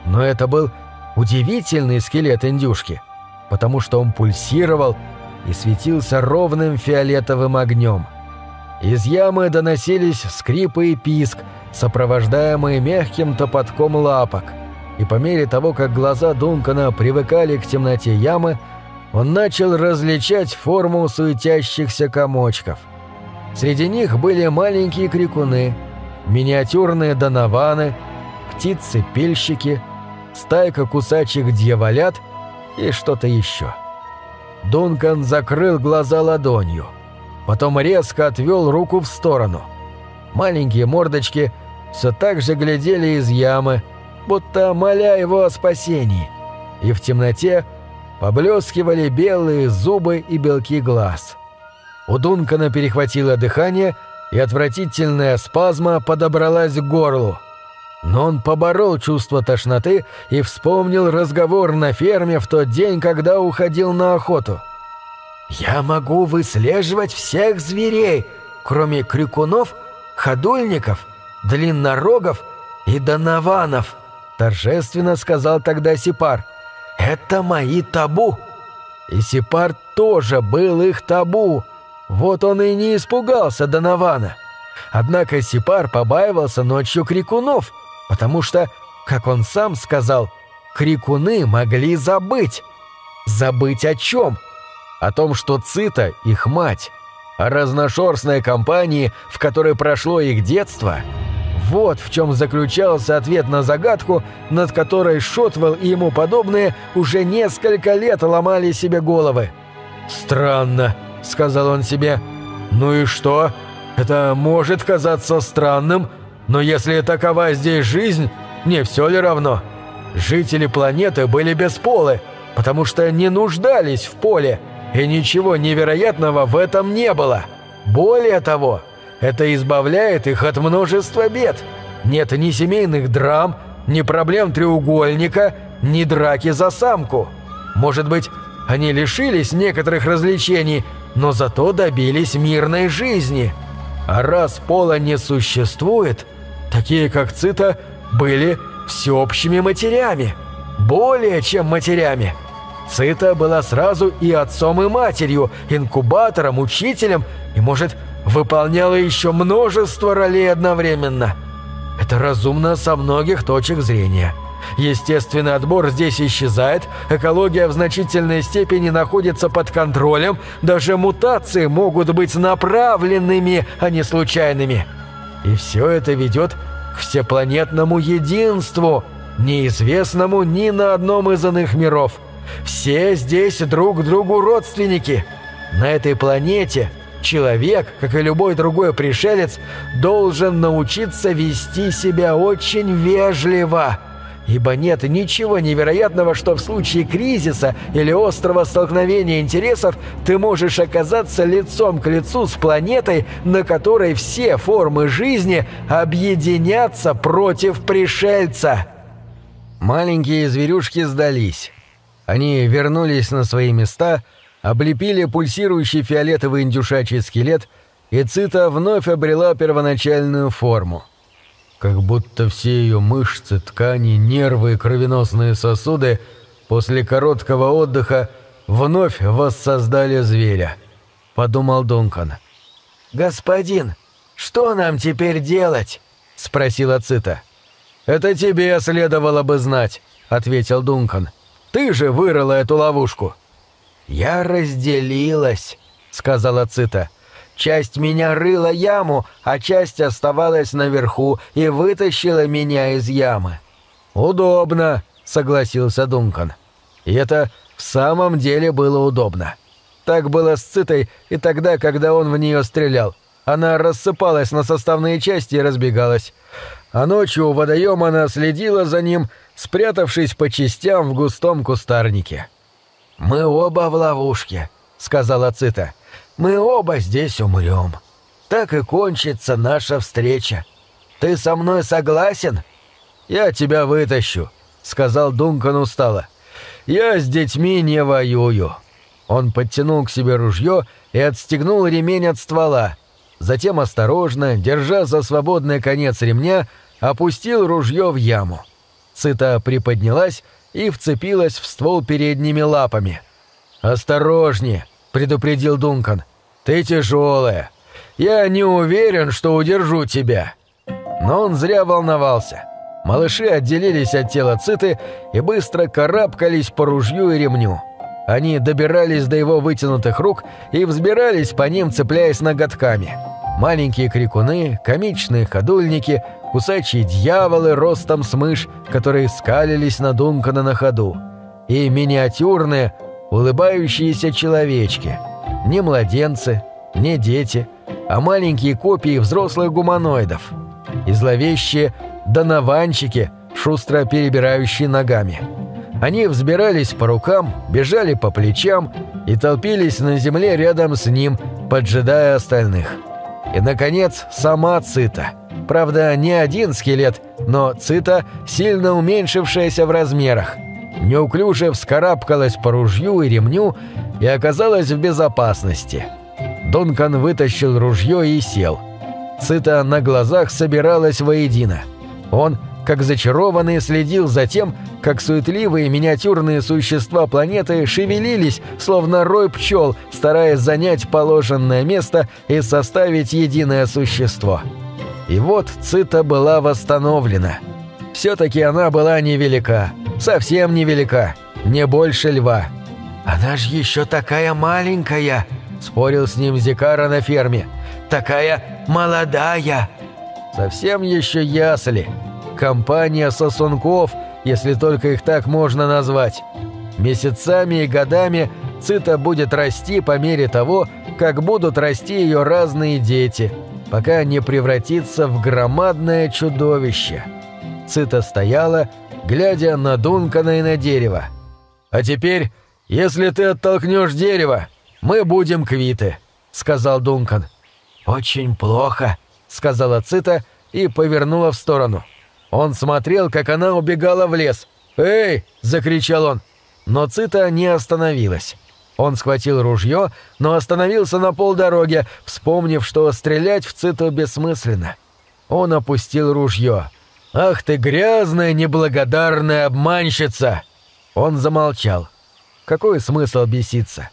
Но это был удивительный скелет индюшки, потому что он пульсировал и светился ровным фиолетовым огнем. Из ямы доносились скрипы и писк, сопровождаемые мягким топотком лапок, и по мере того, как глаза Дункана привыкали к темноте ямы, он начал различать форму суетящихся комочков. Среди них были маленькие крикуны, миниатюрные донованы, птицы-пельщики, стайка кусачих дьяволят и что-то еще. Дункан закрыл глаза ладонью, потом резко отвел руку в сторону. Маленькие мордочки все так же глядели из ямы, будто моля его о спасении, и в темноте поблескивали белые зубы и белки глаз. У Дункана перехватило дыхание, и отвратительная спазма подобралась к горлу. Но он поборол чувство тошноты и вспомнил разговор на ферме в тот день, когда уходил на охоту. «Я могу выслеживать всех зверей, кроме крикунов, ходульников, длиннорогов и донованов», торжественно сказал тогда Сипар. «Это мои табу!» И Сипар тоже был их табу. Вот он и не испугался Донована. Однако Сипар побаивался ночью крикунов, потому что, как он сам сказал, крикуны могли забыть. Забыть о чем? О том, что Цита — их мать, о разношерстной компании, в которой прошло их детство — вот в чем заключался ответ на загадку, над которой Шотвелл и ему подобные уже несколько лет ломали себе головы. «Странно», — сказал он себе. «Ну и что? Это может казаться странным, но если такова здесь жизнь, не все ли равно? Жители планеты были бесполы, потому что не нуждались в поле, и ничего невероятного в этом не было. Более того, это избавляет их от множества бед. Нет ни семейных драм, ни проблем треугольника, ни драки за самку. Может быть, они лишились некоторых развлечений, но зато добились мирной жизни. А раз пола не существует, такие как Цита были всеобщими матерями. Более чем матерями. Цита была сразу и отцом, и матерью, инкубатором, учителем и, может, выполняла еще множество ролей одновременно. Это разумно со многих точек зрения. Естественный отбор здесь исчезает, экология в значительной степени находится под контролем, даже мутации могут быть направленными, а не случайными. И все это ведет к всепланетному единству, неизвестному ни на одном из иных миров. Все здесь друг другу родственники. На этой планете – Человек, как и любой другой пришелец, должен научиться вести себя очень вежливо, ибо нет ничего невероятного, что в случае кризиса или острого столкновения интересов ты можешь оказаться лицом к лицу с планетой, на которой все формы жизни объединятся против пришельца. Маленькие зверюшки сдались. Они вернулись на свои места – облепили пульсирующий фиолетовый индюшачий скелет, и Цита вновь обрела первоначальную форму. Как будто все ее мышцы, ткани, нервы и кровеносные сосуды после короткого отдыха вновь воссоздали зверя, — подумал Дункан. «Господин, что нам теперь делать?» — спросила Цита. «Это тебе следовало бы знать», — ответил Дункан. «Ты же вырыла эту ловушку». «Я разделилась», — сказала Цита. «Часть меня рыла яму, а часть оставалась наверху и вытащила меня из ямы». «Удобно», — согласился Дункан. И это в самом деле было удобно. Так было с Цитой и тогда, когда он в нее стрелял. Она рассыпалась на составные части и разбегалась. А ночью у водоема она следила за ним, спрятавшись по частям в густом кустарнике. «Мы оба в ловушке», — сказала Цита. «Мы оба здесь умрем. Так и кончится наша встреча. Ты со мной согласен?» «Я тебя вытащу», — сказал Дункан устало. я с детьми не воюю». Он подтянул к себе ружье и отстегнул ремень от ствола. Затем осторожно, держа за свободный конец ремня, опустил ружье в яму. Цита приподнялась и вцепилась в ствол передними лапами. «Осторожнее!» — предупредил Дункан. «Ты тяжелая. Я не уверен, что удержу тебя». Но он зря волновался. Малыши отделились от тела Циты и быстро карабкались по ружью и ремню. Они добирались до его вытянутых рук и взбирались по ним, цепляясь ноготками. Маленькие крикуны, комичные ходульники, кусачие дьяволы ростом с мышь, которые скалились на Дункана на ходу. И миниатюрные, улыбающиеся человечки. Не младенцы, не дети, а маленькие копии взрослых гуманоидов. И зловещие донованчики, шустро перебирающие ногами. Они взбирались по рукам, бежали по плечам и толпились на земле рядом с ним, поджидая остальных. И, наконец, сама Цита. Правда, не один скелет, но Цита, сильно уменьшившаяся в размерах. Неуклюже вскарабкалась по ружью и ремню и оказалась в безопасности. Дункан вытащил ружье и сел. Цита на глазах собиралась воедино. Он как зачарованный следил за тем, как суетливые миниатюрные существа планеты шевелились, словно рой пчел, стараясь занять положенное место и составить единое существо. И вот Цита была восстановлена. Все-таки она была невелика, совсем невелика, не больше льва. «Она ж еще такая маленькая!» — спорил с ним Зикара на ферме. «Такая молодая!» «Совсем еще ясли!» компания сосунков, если только их так можно назвать. Месяцами и годами Цита будет расти по мере того, как будут расти ее разные дети, пока не превратится в громадное чудовище. Цита стояла, глядя на Дункана и на дерево. «А теперь, если ты оттолкнешь дерево, мы будем квиты», — сказал Дункан. «Очень плохо», — сказала Цита и повернула в сторону. Он смотрел, как она убегала в лес. «Эй!» — закричал он. Но Цита не остановилась. Он схватил ружье, но остановился на полдороге, вспомнив, что стрелять в Циту бессмысленно. Он опустил ружье. «Ах ты грязная, неблагодарная обманщица!» Он замолчал. Какой смысл беситься?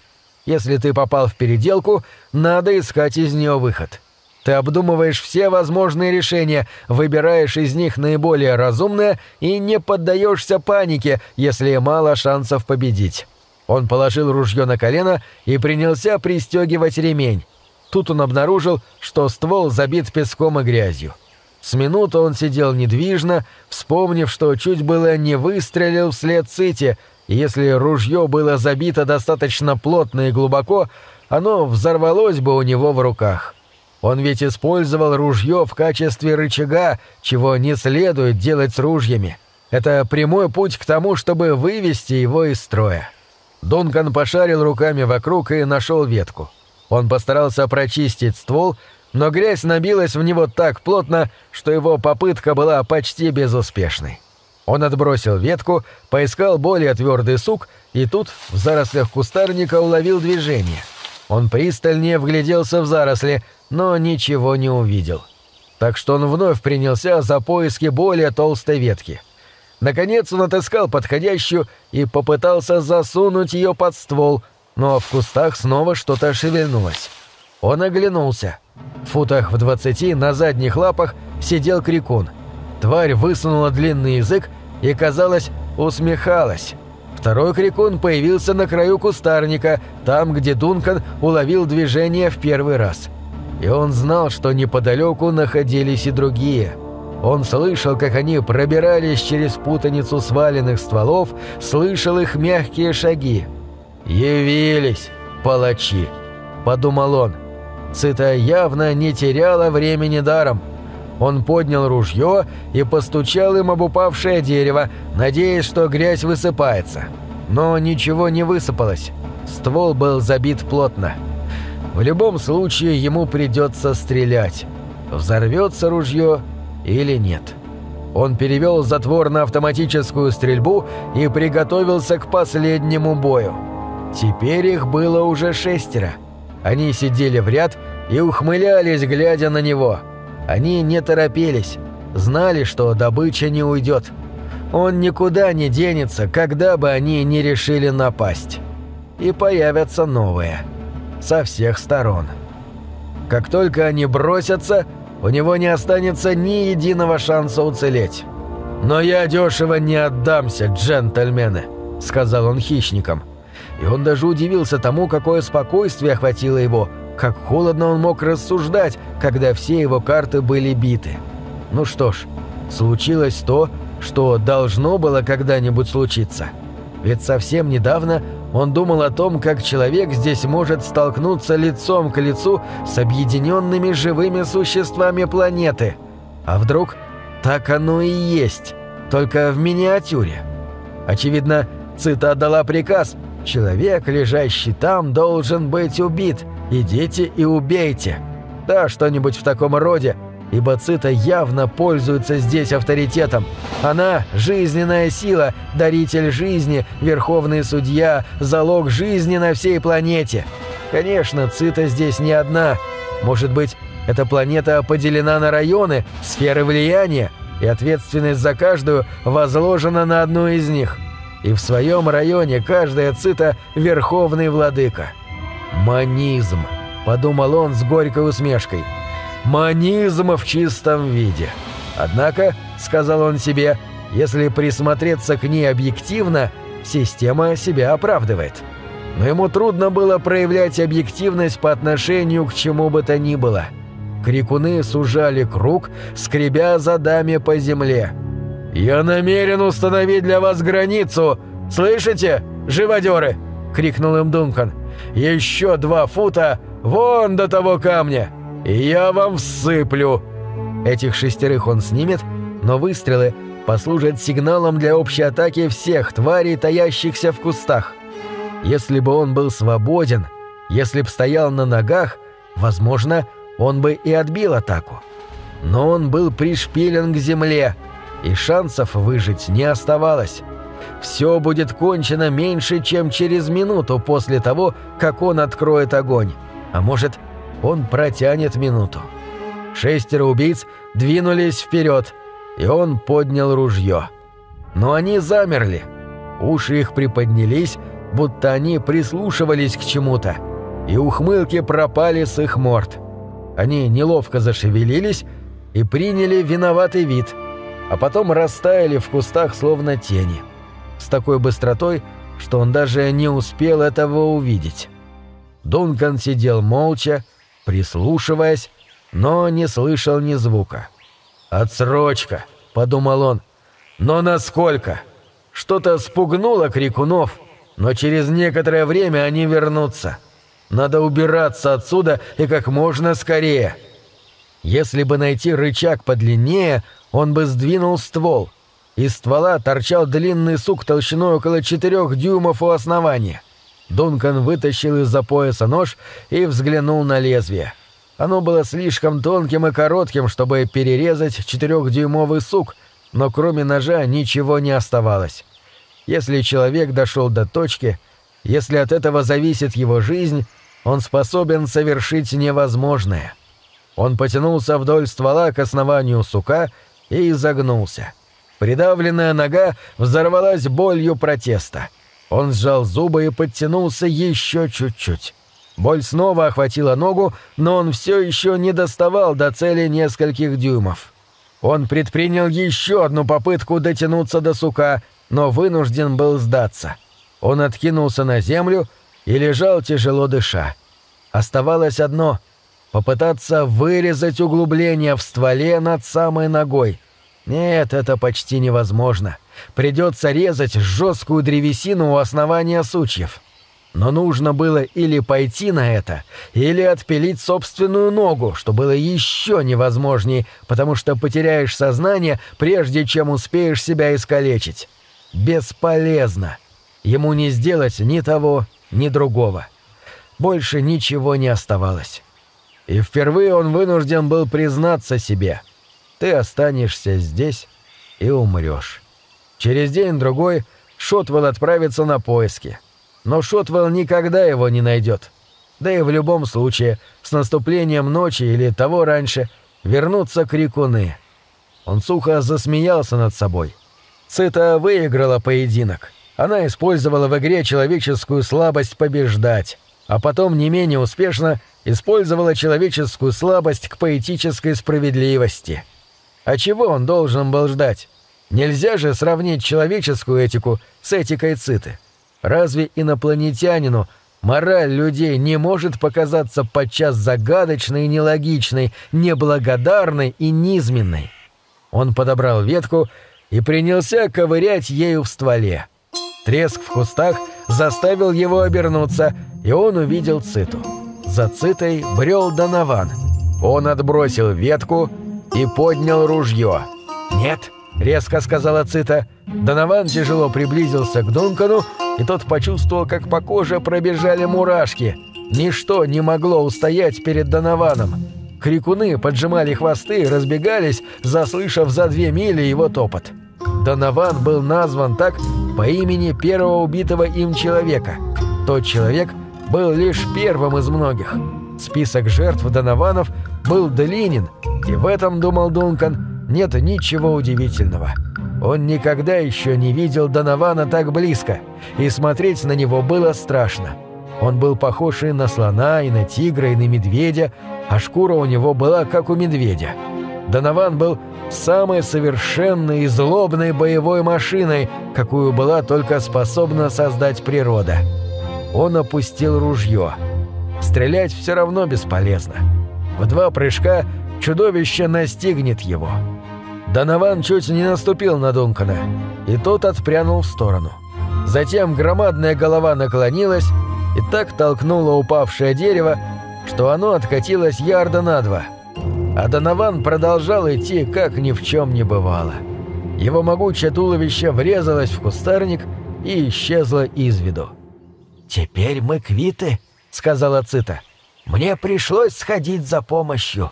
Если ты попал в переделку, надо искать из нее выход. Ты обдумываешь все возможные решения, выбираешь из них наиболее разумное и не поддаешься панике, если мало шансов победить. Он положил ружье на колено и принялся пристегивать ремень. Тут он обнаружил, что ствол забит песком и грязью. С минуту он сидел недвижно, вспомнив, что чуть было не выстрелил вслед Цити, и если ружье было забито достаточно плотно и глубоко, оно взорвалось бы у него в руках. Он ведь использовал ружье в качестве рычага, чего не следует делать с ружьями. Это прямой путь к тому, чтобы вывести его из строя. Дункан пошарил руками вокруг и нашел ветку. Он постарался прочистить ствол, но грязь набилась в него так плотно, что его попытка была почти безуспешной. Он отбросил ветку, поискал более твердый сук, и тут в зарослях кустарника уловил движение. Он пристальнее вгляделся в заросли, но ничего не увидел. Так что он вновь принялся за поиски более толстой ветки. Наконец он отыскал подходящую и попытался засунуть ее под ствол, но в кустах снова что-то шевельнулось. Он оглянулся. В футах в двадцати на задних лапах сидел крикун. Тварь высунула длинный язык и, казалось, усмехалась. Второй крикун появился на краю кустарника, там, где Дункан уловил движение в первый раз и он знал, что неподалеку находились и другие. Он слышал, как они пробирались через путаницу сваленных стволов, слышал их мягкие шаги. «Явились, палачи!» – подумал он. Цита явно не теряла времени даром. Он поднял ружье и постучал им об упавшее дерево, надеясь, что грязь высыпается. Но ничего не высыпалось. Ствол был забит плотно. В любом случае ему придется стрелять. Взорвется ружье или нет. Он перевел затвор на автоматическую стрельбу и приготовился к последнему бою. Теперь их было уже шестеро. Они сидели в ряд и ухмылялись, глядя на него. Они не торопились, знали, что добыча не уйдет. Он никуда не денется, когда бы они не решили напасть. И появятся новые. Со всех сторон. Как только они бросятся, у него не останется ни единого шанса уцелеть. «Но я дешево не отдамся, джентльмены», — сказал он хищникам. И он даже удивился тому, какое спокойствие охватило его, как холодно он мог рассуждать, когда все его карты были биты. Ну что ж, случилось то, что должно было когда-нибудь случиться. Ведь совсем недавно он думал о том, как человек здесь может столкнуться лицом к лицу с объединенными живыми существами планеты. А вдруг так оно и есть, только в миниатюре. Очевидно, Цита отдала приказ «Человек, лежащий там, должен быть убит. Идите и убейте». Да, что-нибудь в таком роде – ибо Цита явно пользуется здесь авторитетом. Она – жизненная сила, даритель жизни, верховный судья, залог жизни на всей планете. Конечно, Цита здесь не одна. Может быть, эта планета поделена на районы, сферы влияния, и ответственность за каждую возложена на одну из них. И в своем районе каждая цита – верховный владыка. «Манизм», – подумал он с горькой усмешкой – Манизм в чистом виде. Однако, сказал он себе, если присмотреться к ней объективно, система себя оправдывает. Но ему трудно было проявлять объективность по отношению к чему бы то ни было. Крикуны сужали круг, скребя задами по земле. «Я намерен установить для вас границу! Слышите, живодеры?» — крикнул им Дункан. «Еще два фута вон до того камня!» я вам всыплю!» Этих шестерых он снимет, но выстрелы послужат сигналом для общей атаки всех тварей, таящихся в кустах. Если бы он был свободен, если б стоял на ногах, возможно, он бы и отбил атаку. Но он был пришпилен к земле, и шансов выжить не оставалось. Все будет кончено меньше, чем через минуту после того, как он откроет огонь. А может, он протянет минуту. Шестеро убийц двинулись вперед, и он поднял ружье. Но они замерли. Уши их приподнялись, будто они прислушивались к чему-то, и ухмылки пропали с их морд. Они неловко зашевелились и приняли виноватый вид, а потом растаяли в кустах словно тени. С такой быстротой, что он даже не успел этого увидеть. Дункан сидел молча, прислушиваясь, но не слышал ни звука. «Отсрочка», — подумал он. «Но насколько? Что-то спугнуло крикунов, но через некоторое время они вернутся. Надо убираться отсюда и как можно скорее». Если бы найти рычаг подлиннее, он бы сдвинул ствол. Из ствола торчал длинный сук толщиной около четырех дюймов у основания. Дункан вытащил из-за пояса нож и взглянул на лезвие. Оно было слишком тонким и коротким, чтобы перерезать четырехдюймовый сук, но кроме ножа ничего не оставалось. Если человек дошел до точки, если от этого зависит его жизнь, он способен совершить невозможное. Он потянулся вдоль ствола к основанию сука и изогнулся. Придавленная нога взорвалась болью протеста — он сжал зубы и подтянулся еще чуть-чуть. Боль снова охватила ногу, но он все еще не доставал до цели нескольких дюймов. Он предпринял еще одну попытку дотянуться до сука, но вынужден был сдаться. Он откинулся на землю и лежал тяжело дыша. Оставалось одно — попытаться вырезать углубление в стволе над самой ногой. Нет, это почти невозможно. Придется резать жесткую древесину у основания сучьев. Но нужно было или пойти на это, или отпилить собственную ногу, что было еще невозможнее, потому что потеряешь сознание, прежде чем успеешь себя искалечить. Бесполезно. Ему не сделать ни того, ни другого. Больше ничего не оставалось. И впервые он вынужден был признаться себе. Ты останешься здесь, и умрешь. Через день-другой Шотвелл отправится на поиски. Но Шотвелл никогда его не найдет. Да и в любом случае, с наступлением ночи или того раньше, вернутся крикуны. Он сухо засмеялся над собой. Цита выиграла поединок. Она использовала в игре человеческую слабость побеждать, а потом не менее успешно использовала человеческую слабость к поэтической справедливости. А чего он должен был ждать? Нельзя же сравнить человеческую этику с этикой Циты. Разве инопланетянину мораль людей не может показаться подчас загадочной и нелогичной, неблагодарной и низменной? Он подобрал ветку и принялся ковырять ею в стволе. Треск в кустах заставил его обернуться, и он увидел Циту. За Цитой брел Донован. Он отбросил ветку и поднял ружье. «Нет!» — резко сказала Цита. Донован тяжело приблизился к Дункану, и тот почувствовал, как по коже пробежали мурашки. Ничто не могло устоять перед Донованом. Крикуны поджимали хвосты и разбегались, заслышав за две мили его топот. Донован был назван так по имени первого убитого им человека. Тот человек был лишь первым из многих. Список жертв Донованов был длинен, и в этом, думал Дункан, нет ничего удивительного. Он никогда еще не видел Донована так близко, и смотреть на него было страшно. Он был похож и на слона, и на тигра, и на медведя, а шкура у него была как у медведя. Донован был самой совершенной и злобной боевой машиной, какую была только способна создать природа. Он опустил ружье. Стрелять все равно бесполезно. В два прыжка чудовище настигнет его. Донован чуть не наступил на Дункана, и тот отпрянул в сторону. Затем громадная голова наклонилась и так толкнула упавшее дерево, что оно откатилось ярда на два. А Донован продолжал идти, как ни в чем не бывало. Его могучее туловище врезалось в кустарник и исчезло из виду. «Теперь мы квиты», — сказала Цита. «Мне пришлось сходить за помощью».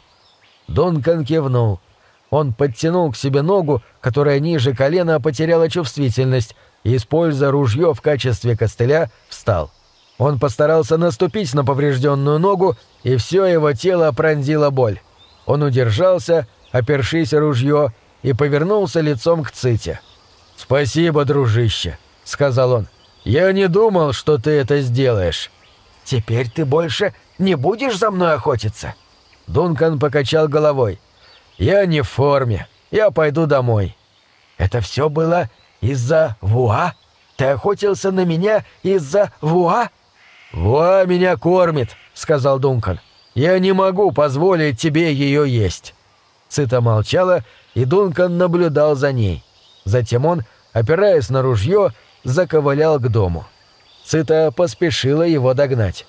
Дункан кивнул — он подтянул к себе ногу, которая ниже колена потеряла чувствительность, и, используя ружье в качестве костыля, встал. Он постарался наступить на поврежденную ногу, и все его тело пронзила боль. Он удержался, опершись ружье, и повернулся лицом к Ците. «Спасибо, дружище», — сказал он. «Я не думал, что ты это сделаешь». «Теперь ты больше не будешь за мной охотиться?» Дункан покачал головой. «Я не в форме. Я пойду домой». «Это все было из-за Вуа? Ты охотился на меня из-за Вуа?» «Вуа меня кормит», — сказал Дункан. «Я не могу позволить тебе ее есть». Цита молчала, и Дункан наблюдал за ней. Затем он, опираясь на ружье, заковылял к дому. Цита поспешила его догнать.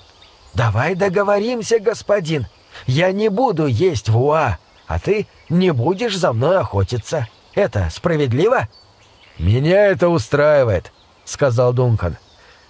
«Давай договоримся, господин. Я не буду есть вуа а ты не будешь за мной охотиться. Это справедливо?» «Меня это устраивает», — сказал Дункан.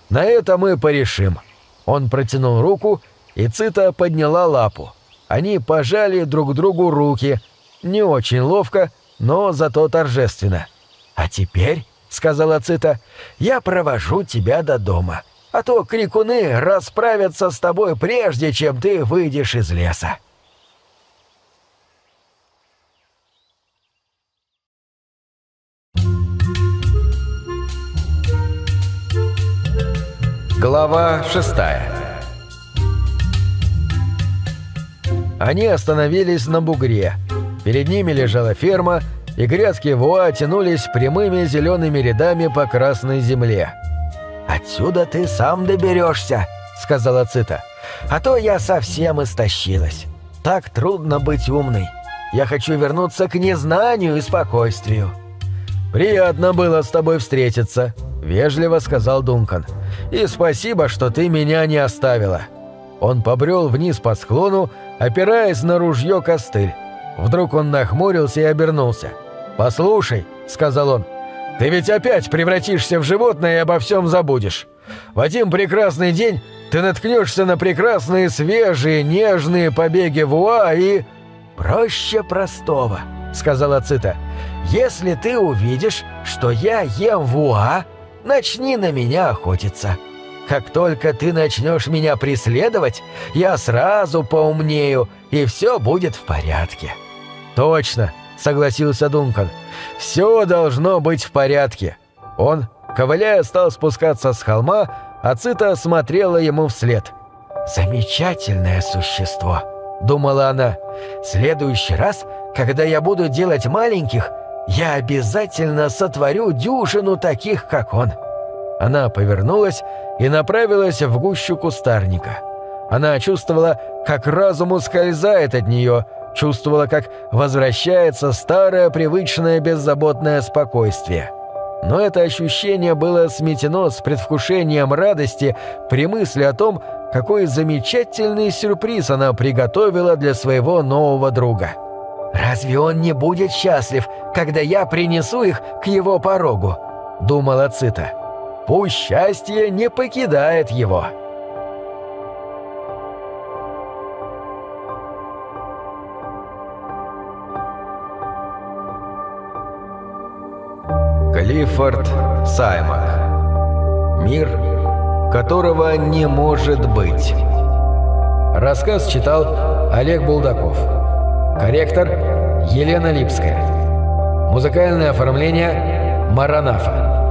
«На это мы порешим». Он протянул руку, и Цита подняла лапу. Они пожали друг другу руки. Не очень ловко, но зато торжественно. «А теперь», — сказала Цита, — «я провожу тебя до дома, а то крикуны расправятся с тобой прежде, чем ты выйдешь из леса». Глава шестая Они остановились на бугре. Перед ними лежала ферма, и грядки Вуа тянулись прямыми зелеными рядами по красной земле. «Отсюда ты сам доберешься», — сказала Цита. «А то я совсем истощилась. Так трудно быть умной. Я хочу вернуться к незнанию и спокойствию». «Приятно было с тобой встретиться», — вежливо сказал Дункан. И спасибо, что ты меня не оставила». Он побрел вниз по склону, опираясь на ружье костыль. Вдруг он нахмурился и обернулся. «Послушай», — сказал он, — «ты ведь опять превратишься в животное и обо всем забудешь. В один прекрасный день ты наткнешься на прекрасные свежие нежные побеги вуа и...» «Проще простого», — сказала Цита. «Если ты увидишь, что я ем вуа, начни на меня охотиться. Как только ты начнешь меня преследовать, я сразу поумнею, и все будет в порядке». «Точно», — согласился Дункан. «Все должно быть в порядке». Он, ковыляя, стал спускаться с холма, а Цита смотрела ему вслед. «Замечательное существо», — думала она. «В следующий раз, когда я буду делать маленьких, я обязательно сотворю дюжину таких, как он». Она повернулась и направилась в гущу кустарника. Она чувствовала, как разум ускользает от нее, чувствовала, как возвращается старое привычное беззаботное спокойствие. Но это ощущение было сметено с предвкушением радости при мысли о том, какой замечательный сюрприз она приготовила для своего нового друга. «Разве он не будет счастлив, когда я принесу их к его порогу?» — думала Цита. «Пусть счастье не покидает его». Клиффорд Саймак. Мир, которого не может быть. Рассказ читал Олег Булдаков. Корректор Елена Липская. Музыкальное оформление Маранафа.